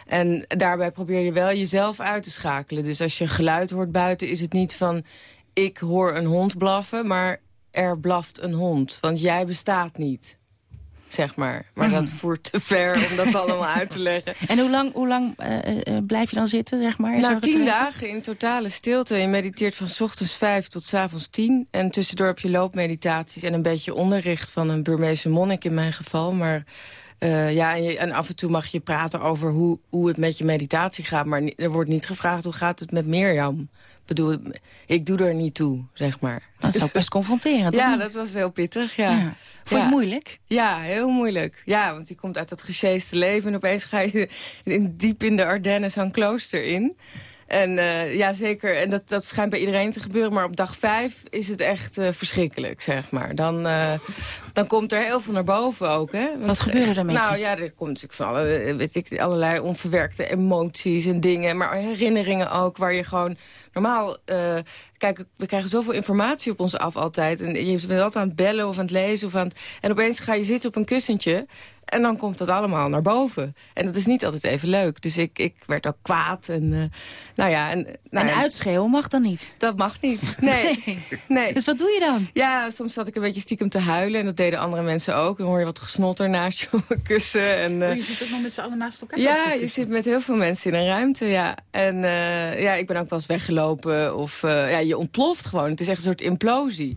En daarbij probeer je wel jezelf uit te schakelen. Dus als je geluid hoort buiten is het niet van... ik hoor een hond blaffen, maar er blaft een hond. Want jij bestaat niet zeg maar. Maar dat [LAUGHS] voert te ver om dat allemaal uit te leggen. En hoe lang, hoe lang uh, uh, blijf je dan zitten, zeg maar? Nou, tien dagen in totale stilte. Je mediteert van 's ochtends vijf tot 's avonds tien. En tussendoor heb je loopmeditaties en een beetje onderricht van een Burmeese monnik in mijn geval. Maar uh, ja, en, je, en, af en toe mag je praten over hoe, hoe het met je meditatie gaat. Maar er wordt niet gevraagd hoe gaat het met Mirjam. Ik bedoel, ik doe er niet toe, zeg maar. Dat is ook best confronterend, Ja, niet? dat was heel pittig, ja. ja. Vond je ja. het moeilijk? Ja, heel moeilijk. Ja, want je komt uit dat gesjeeste leven... en opeens ga je in, diep in de Ardennen zo'n klooster in... En uh, ja, zeker. En dat, dat schijnt bij iedereen te gebeuren. Maar op dag vijf is het echt uh, verschrikkelijk, zeg maar. Dan, uh, dan komt er heel veel naar boven ook, hè. Want Wat gebeurde er met Nou ja, er komt natuurlijk van alle, weet ik, allerlei onverwerkte emoties en dingen. Maar herinneringen ook, waar je gewoon normaal... kijk, we krijgen zoveel informatie op ons af altijd. En je bent altijd aan het bellen of aan het lezen. Of aan het, en opeens ga je zitten op een kussentje... En dan komt dat allemaal naar boven. En dat is niet altijd even leuk. Dus ik, ik werd ook kwaad. En, uh, nou ja, en, nou en uitschreeuwen mag dan niet? Dat mag niet. Nee. [LAUGHS] nee. nee. Dus wat doe je dan? Ja, soms zat ik een beetje stiekem te huilen. En dat deden andere mensen ook. Dan hoor je wat gesnotter naast je op [LAUGHS] een kussen. En, uh, oh, je zit ook nog met z'n allen naast elkaar? Ja, je zit met heel veel mensen in een ruimte, ja. En uh, ja, ik ben ook wel eens weggelopen. Of ja, je ontploft gewoon. Het is echt een soort implosie.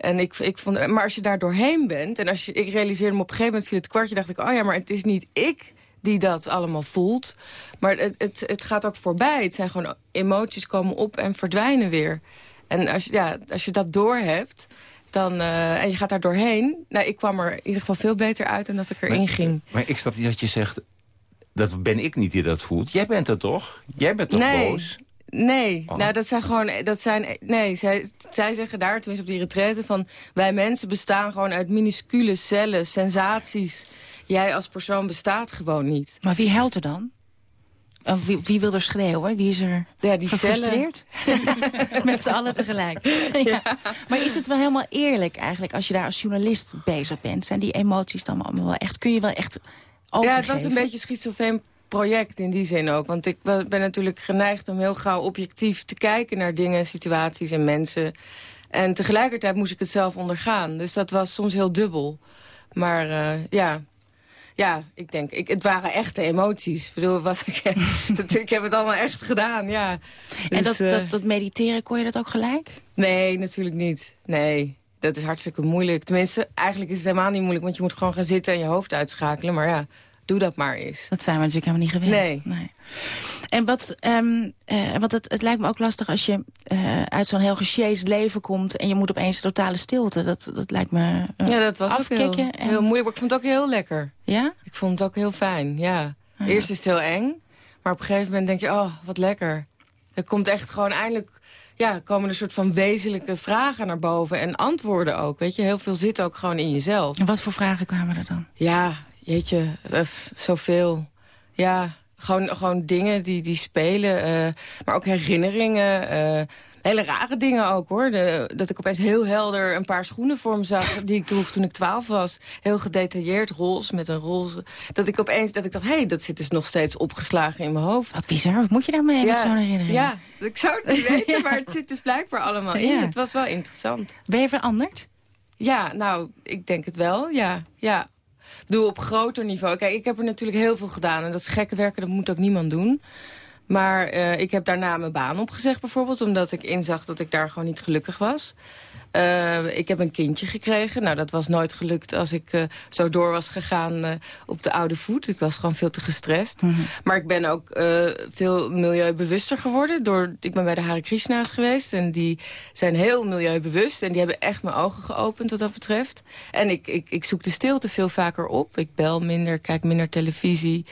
En ik, ik vond, maar als je daar doorheen bent... en als je, ik realiseerde me op een gegeven moment viel het kwartje... dacht ik, oh ja, maar het is niet ik die dat allemaal voelt. Maar het, het, het gaat ook voorbij. Het zijn gewoon emoties komen op en verdwijnen weer. En als je, ja, als je dat doorhebt... Dan, uh, en je gaat daar doorheen. Nou, ik kwam er in ieder geval veel beter uit dan dat ik erin maar, ging. Maar ik snap niet dat je zegt... dat ben ik niet die dat voelt. Jij bent het toch? Jij bent toch nee. boos? Nee, oh. nou dat zijn gewoon, dat zijn, nee, zij, zij zeggen daar, tenminste op die retraite, van wij mensen bestaan gewoon uit minuscule cellen, sensaties. Jij als persoon bestaat gewoon niet. Maar wie helpt er dan? Of wie, wie wil er schreeuwen? Wie is er ja, die gefrustreerd? [LAUGHS] Met z'n allen tegelijk. ja. Maar is het wel helemaal eerlijk eigenlijk als je daar als journalist bezig bent? Zijn die emoties dan allemaal wel echt, kun je wel echt overgeven? Ja, het was een beetje schizofreen project in die zin ook. Want ik ben natuurlijk geneigd om heel gauw objectief te kijken naar dingen, situaties en mensen. En tegelijkertijd moest ik het zelf ondergaan. Dus dat was soms heel dubbel. Maar uh, ja, ja, ik denk, ik, het waren echte emoties. Ik bedoel, was ik, [LAUGHS] ik heb het allemaal echt gedaan, ja. Dus, en dat, uh, dat, dat mediteren, kon je dat ook gelijk? Nee, natuurlijk niet. Nee, dat is hartstikke moeilijk. Tenminste, eigenlijk is het helemaal niet moeilijk... want je moet gewoon gaan zitten en je hoofd uitschakelen. Maar ja, doe dat maar eens. Dat zijn we natuurlijk helemaal niet gewend. Nee. En wat, um, uh, want het, het lijkt me ook lastig als je uh, uit zo'n heel gesjeest leven komt... en je moet opeens totale stilte. Dat, dat lijkt me uh, Ja, dat was afkicken. Ook heel, en... heel moeilijk, maar ik vond het ook heel lekker. Ja? Ik vond het ook heel fijn, ja. Ah, Eerst is het heel eng, maar op een gegeven moment denk je... oh, wat lekker. Er komt echt gewoon eindelijk... Ja, komen er soort van wezenlijke vragen naar boven en antwoorden ook. Weet je, heel veel zit ook gewoon in jezelf. En wat voor vragen kwamen er dan? Ja, jeetje, uh, zoveel. Ja, gewoon, gewoon dingen die, die spelen. Uh, maar ook herinneringen. Uh, hele rare dingen ook, hoor. De, dat ik opeens heel helder een paar schoenen voor me zag... die ik droeg toen ik twaalf was. Heel gedetailleerd, roze, met een roze. Dat ik opeens dat ik dacht, hé, hey, dat zit dus nog steeds opgeslagen in mijn hoofd. Wat bizar, wat moet je daarmee ja, met zo'n herinnering? Ja, ik zou het niet [LAUGHS] weten, maar het zit dus blijkbaar allemaal in. Ja. Het was wel interessant. Ben je veranderd? Ja, nou, ik denk het wel, ja. ja. Bedoel, op groter niveau. Kijk, ik heb er natuurlijk heel veel gedaan. En dat is gekke werken, dat moet ook niemand doen. Maar uh, ik heb daarna mijn baan opgezegd bijvoorbeeld. Omdat ik inzag dat ik daar gewoon niet gelukkig was. Uh, ik heb een kindje gekregen. Nou, dat was nooit gelukt als ik uh, zo door was gegaan uh, op de oude voet. Ik was gewoon veel te gestrest. Mhm. Mm -hmm. Maar ik ben ook veel milieubewuster geworden. Door, ik ben bij de Hare Krishna's geweest. En die zijn heel milieubewust. En die hebben echt mijn ogen geopend wat dat betreft. En ik, ik, ik zoek de stilte veel vaker op. Ik bel minder, kijk minder televisie.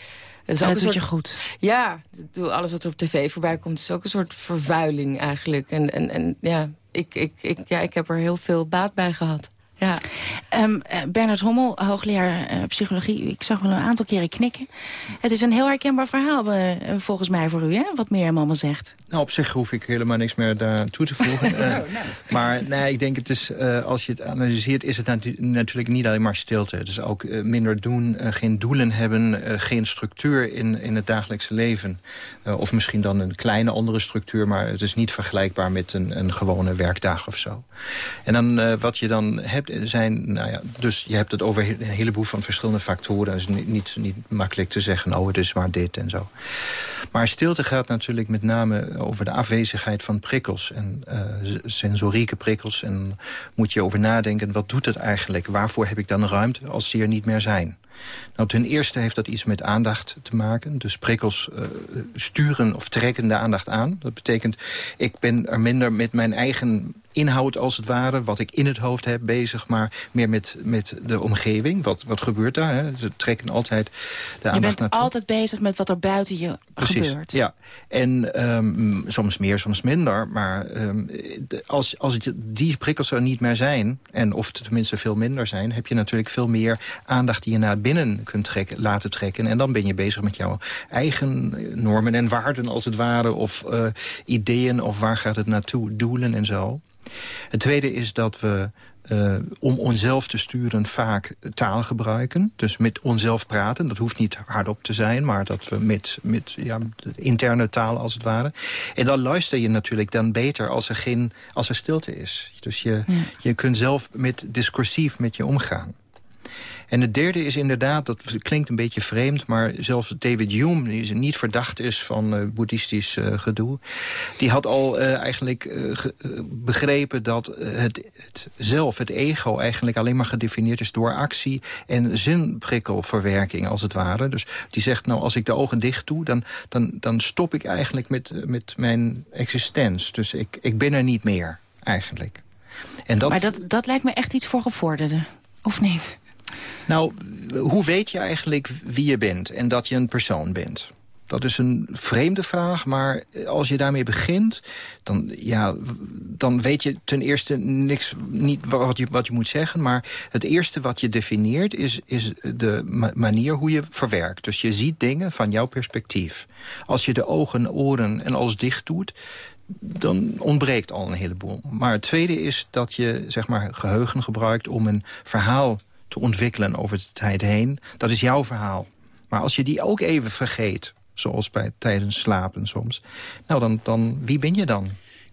Dat, dat doet soort, je goed. Ja, alles wat er op tv voorbij komt is ook een soort vervuiling eigenlijk. En, en, en ja, ik, ik, ik, ja, ik heb er heel veel baat bij gehad. Ja. Um, uh, Bernard Hommel, hoogleraar uh, psychologie. Ik zag wel een aantal keren knikken. Het is een heel herkenbaar verhaal uh, volgens mij voor u, hè? wat Mirjam allemaal zegt. Nou, op zich hoef ik helemaal niks meer daar toe te voegen. [LAUGHS] oh, no. Maar nee, ik denk het is, als je het analyseert, is het natu natuurlijk niet alleen maar stilte. Het is ook minder doen, geen doelen hebben, geen structuur in, in het dagelijkse leven. of misschien dan een kleine andere structuur, maar het is niet vergelijkbaar met een, een gewone werkdag of zo. En dan wat je dan hebt zijn, nou ja, dus je hebt het over een heleboel van verschillende factoren. Het is niet, niet, niet makkelijk te zeggen, oh, het is maar dit en zo. Maar stilte gaat natuurlijk met name over de afwezigheid van prikkels. En uh, sensorieke prikkels. En moet je over nadenken, wat doet het eigenlijk? Waarvoor heb ik dan ruimte als die er niet meer zijn? Nou, ten eerste heeft dat iets met aandacht te maken. Dus prikkels uh, sturen of trekken de aandacht aan. Dat betekent, ik ben er minder met mijn eigen inhoud als het ware... wat ik in het hoofd heb bezig, maar meer met, met de omgeving. Wat, wat gebeurt daar? Hè? Ze trekken altijd de je aandacht bent naartoe. altijd bezig met wat er buiten je Precies, gebeurt. ja. En um, soms meer, soms minder. Maar um, de, als, als die prikkels er niet meer zijn... en of tenminste veel minder zijn... heb je natuurlijk veel meer aandacht die je naar binnen kunt trekken, laten trekken. En dan ben je bezig met jouw eigen normen en waarden als het ware... of uh, ideeën of waar gaat het naartoe, doelen en zo. Het tweede is dat we uh, om onszelf te sturen vaak taal gebruiken. Dus met onszelf praten. Dat hoeft niet hardop te zijn, maar dat we met, met ja, interne taal als het ware. En dan luister je natuurlijk dan beter als er, geen, als er stilte is. Dus je, ja. je kunt zelf met discursief met je omgaan. En het derde is inderdaad, dat klinkt een beetje vreemd... maar zelfs David Hume, die niet verdacht is van uh, boeddhistisch uh, gedoe... die had al uh, eigenlijk ge, begrepen dat het, het zelf, het ego... eigenlijk alleen maar gedefinieerd is door actie en zinprikkelverwerking, als het ware. Dus die zegt, nou, als ik de ogen dicht doe... dan, dan, dan stop ik eigenlijk met, met mijn existentie. Dus ik, ik ben er niet meer, eigenlijk. En dat... Maar dat, dat lijkt me echt iets voor gevorderden, of niet? Nou, hoe weet je eigenlijk wie je bent en dat je een persoon bent? Dat is een vreemde vraag, maar als je daarmee begint... dan, ja, dan weet je ten eerste niks, niet wat je, wat je moet zeggen... maar het eerste wat je definieert is, is de ma manier hoe je verwerkt. Dus je ziet dingen van jouw perspectief. Als je de ogen, oren en alles dicht doet dan ontbreekt al een heleboel. Maar het tweede is dat je zeg maar, geheugen gebruikt om een verhaal te ontwikkelen over de tijd heen. Dat is jouw verhaal. Maar als je die ook even vergeet, zoals bij tijdens slapen soms... nou, dan, dan wie ben je dan?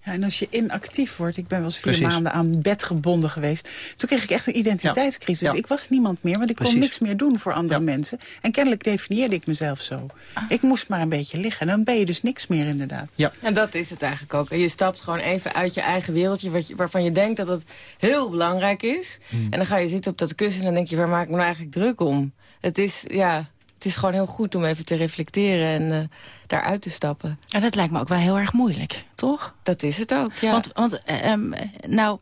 Ja, en als je inactief wordt, ik ben wel eens vier Precies. maanden aan bed gebonden geweest. Toen kreeg ik echt een identiteitscrisis. Ja. Ja. Ik was niemand meer, want ik Precies. kon niks meer doen voor andere mensen. En kennelijk definieerde ik mezelf zo. Ah. Ik moest maar een beetje liggen. En dan ben je dus niks meer inderdaad. Ja. En dat is het eigenlijk ook. En je stapt gewoon even uit je eigen wereldje... Wat je, waarvan je denkt dat het heel belangrijk is. Hmm. En dan ga je zitten op dat kussen en dan denk je... waar maak ik me nou eigenlijk druk om? Het is, ja... het is gewoon heel goed om even te reflecteren en uh, daaruit te stappen. En dat lijkt me ook wel heel erg moeilijk, toch? Dat is het ook, ja. Want, want um, nou,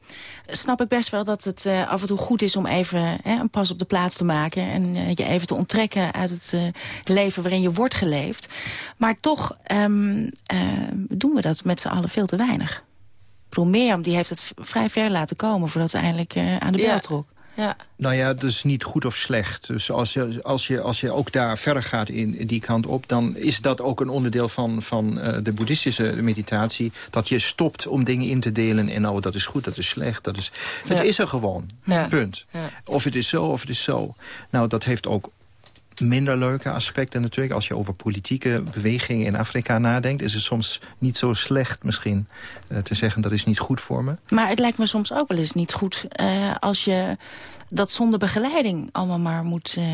snap ik best wel dat het uh, af en toe goed is om even een pas op de plaats te maken... en je even te onttrekken uit het leven waarin je wordt geleefd. Maar toch um, doen we dat met z'n allen veel te weinig. Ik bedoel, Mirjam die heeft het vrij ver laten komen voordat ze eindelijk aan de bel ja. trok. Ja. Nou ja, dat is niet goed of slecht. Dus als je, als je, als je ook daar verder gaat in, in die kant op... dan is dat ook een onderdeel van, van uh, de boeddhistische meditatie... dat je stopt om dingen in te delen en nou, dat is goed, dat is slecht. Dat is, het is er gewoon, ja. punt. Of het is zo, of het is zo. Nou, dat heeft ook minder leuke aspecten natuurlijk. Als je over politieke bewegingen in Afrika nadenkt... is het soms niet zo slecht misschien uh, te zeggen... dat is niet goed voor me. Maar het lijkt me soms ook wel eens niet goed... Uh, als je dat zonder begeleiding allemaal maar moet, uh,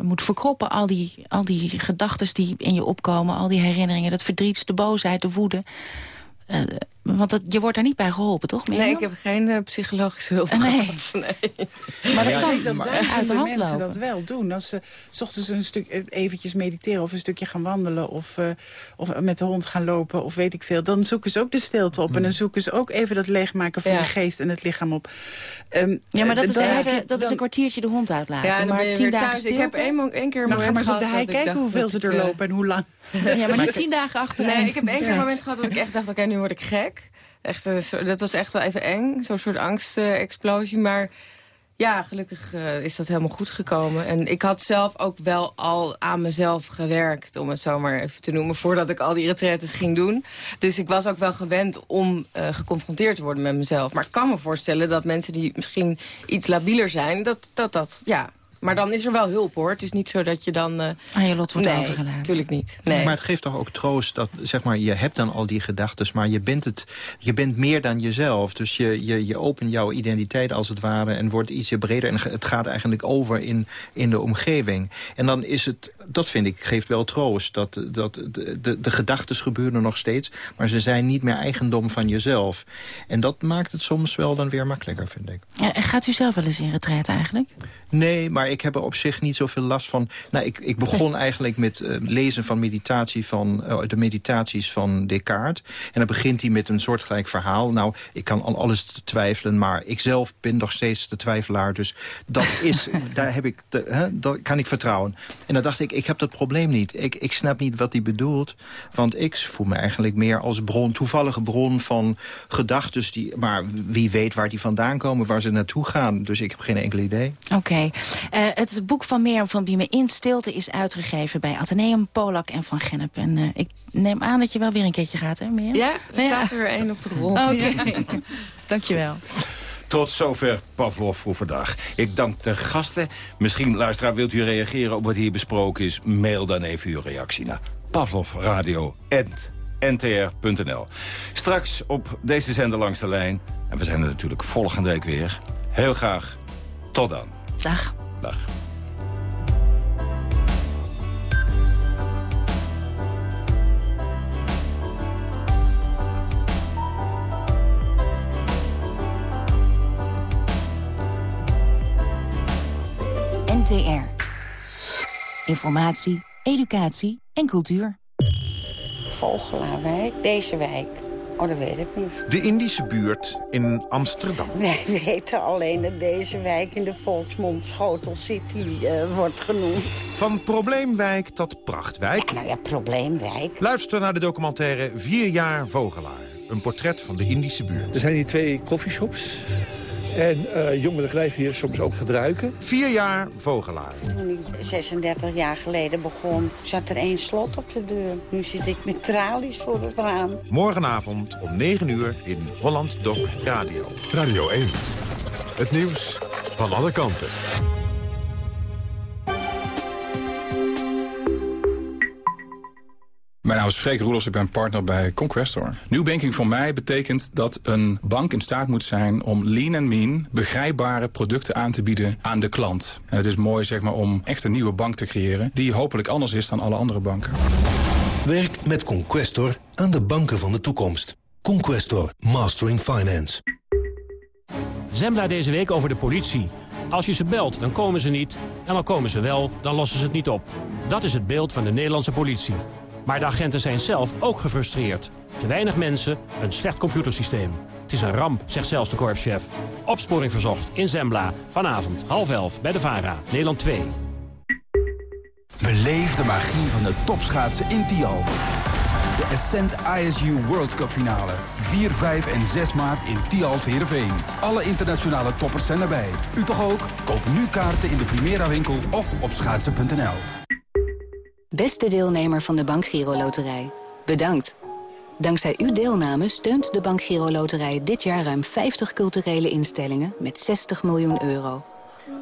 moet verkroppen. Al die, al die gedachten die in je opkomen, al die herinneringen... dat verdriet, de boosheid, de woede... Want dat, je wordt daar niet bij geholpen, toch? Nee, ik heb geen uh, psychologische hulp nee. gehad. [LAUGHS] Nee. Maar dat ja, kan dat uit de duizenden hand mensen lopen. dat wel doen. Als ze s ochtends een stuk eventjes mediteren of een stukje gaan wandelen... Of, uh, of met de hond gaan lopen of weet ik veel... dan zoeken ze ook de stilte op. En dan zoeken ze ook even dat leegmaken van Ja. de geest en het lichaam op. Um, Ja, maar dat, is, even, je- dat is een kwartiertje de hond uitlaten. Ja, maar tien dagen thuis. Ik stilte... heb één, keer een Nou, ga moment maar eens op de gehad hei dat kijken hoeveel dat ze er eh, lopen en hoe lang. Ja, maar niet tien dagen achtereen. Nee, ik heb één keer een moment gehad dat ik echt dacht, oké, nu word ik gek. Echt, eh, dat was echt wel even eng, zo'n soort angstexplosie. maar ja, gelukkig eh, is dat helemaal goed gekomen. En ik had zelf ook wel al aan mezelf gewerkt, om het zo maar even te noemen... voordat ik al die retretes ging doen. Dus ik was ook wel gewend om eh, geconfronteerd te worden met mezelf. Maar ik kan me voorstellen dat mensen die misschien iets labieler zijn... dat dat, dat ja... Maar dan is er wel hulp, hoor. Het is niet zo dat je dan... eh Aan je lot wordt nee, overgelaten. natuurlijk niet. Nee. Maar het geeft toch ook troost dat, zeg maar, je hebt dan al die gedachten... maar je bent, het, je bent meer dan jezelf. Dus je, je, je opent jouw identiteit als het ware en wordt ietsje breder. En het gaat eigenlijk over in, in de omgeving. En dan is het, dat vind ik, geeft wel troost. Dat, dat de, de, de gedachten gebeuren nog steeds, maar ze zijn niet meer eigendom van jezelf. En dat maakt het soms wel dan weer makkelijker, vind ik. Ja, en gaat u zelf wel eens in retraite eigenlijk? Nee, maar ik heb er op zich niet zoveel last van. Nou, ik, ik begon eigenlijk met uh, lezen van meditatie van uh, de meditaties van Descartes. En dan begint hij met een soortgelijk verhaal. Nou, ik kan aan alles twijfelen, maar ik zelf ben nog steeds de twijfelaar. Dus dat is, [LAUGHS] daar heb ik, de, hè, dat kan ik vertrouwen. En dan dacht ik, ik heb dat probleem niet. Ik, ik snap niet wat hij bedoelt. Want ik voel me eigenlijk meer als bron, toevallige bron van gedachten. Die, maar wie weet waar die vandaan komen, waar ze naartoe gaan. Dus ik heb geen enkel idee. Oké. Okay. Uh, het boek van Mirjam van Biemen In Stilte is uitgegeven bij Atheneum, Polak en Van Gennep. En uh, ik neem aan dat je wel weer een keertje gaat, hè Mirjam? Ja, er staat er weer één op de rol. Oké, [LAUGHS] okay. dankjewel. Tot zover Pavlov voor vandaag. Ik dank de gasten. Misschien, luisteraar, wilt u reageren op wat hier besproken is? Mail dan even uw reactie naar pavlovradio.ntr.nl. Straks op deze zender langs de lijn. En we zijn er natuurlijk volgende week weer. Heel graag. Tot dan. Dag. Dag. NTR. Informatie, educatie en cultuur. Vogelaarwijk, deze wijk. Oh, dat weet ik niet. De Indische buurt in Amsterdam. [LAUGHS] Wij weten alleen dat deze wijk in de volksmond Schotel City uh, wordt genoemd. Van probleemwijk tot prachtwijk. Nou ja, probleemwijk. Luister naar de documentaire Vier jaar Vogelaar. Een portret van de Indische buurt. Er zijn hier twee koffieshops. En uh, jongeren blijven hier soms ook gebruiken. Vier jaar Vogelaar. Toen ik 36 jaar geleden begon, zat er één slot op de deur. Nu zit ik met tralies voor het raam. Morgenavond om 9 uur in Holland Doc Radio. Radio 1. Het nieuws van alle kanten. Mijn naam is Freek Roelofs, ik ben partner bij Conquestor. New banking voor mij betekent dat een bank in staat moet zijn om lean en mean begrijpbare producten aan te bieden aan de klant. En het is mooi zeg maar, om echt een nieuwe bank te creëren die hopelijk anders is dan alle andere banken. Werk met Conquestor aan de banken van de toekomst. Conquestor, Mastering Finance. Zembla deze week over de politie. Als je ze belt, dan komen ze niet. En al komen ze wel, dan lossen ze het niet op. Dat is het beeld van de Nederlandse politie. Maar de agenten zijn zelf ook gefrustreerd. Te weinig mensen, een slecht computersysteem. Het is een ramp, zegt zelfs de korpschef. Opsporing verzocht in Zembla. Vanavond, half elf, bij de VARA, Nederland 2. Beleef de magie van de topschaatsen in Tialf. De Ascent ISU World Cup finale. 4, 5 en 6 maart in Tialf Heerenveen. Alle internationale toppers zijn erbij. U toch ook? Koop nu kaarten in de Primera winkel of op schaatsen.nl. Beste deelnemer van de Bank Giro Loterij. Bedankt. Dankzij uw deelname steunt de Bank Giro Loterij dit jaar ruim 50 culturele instellingen met 60 miljoen euro.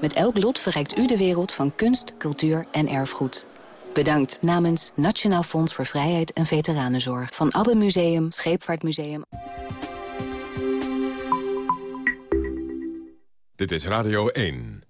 Met elk lot verrijkt u de wereld van kunst, cultuur en erfgoed. Bedankt namens Nationaal Fonds voor Vrijheid en Veteranenzorg. Van Abbe Museum, Scheepvaartmuseum. Dit is Radio 1.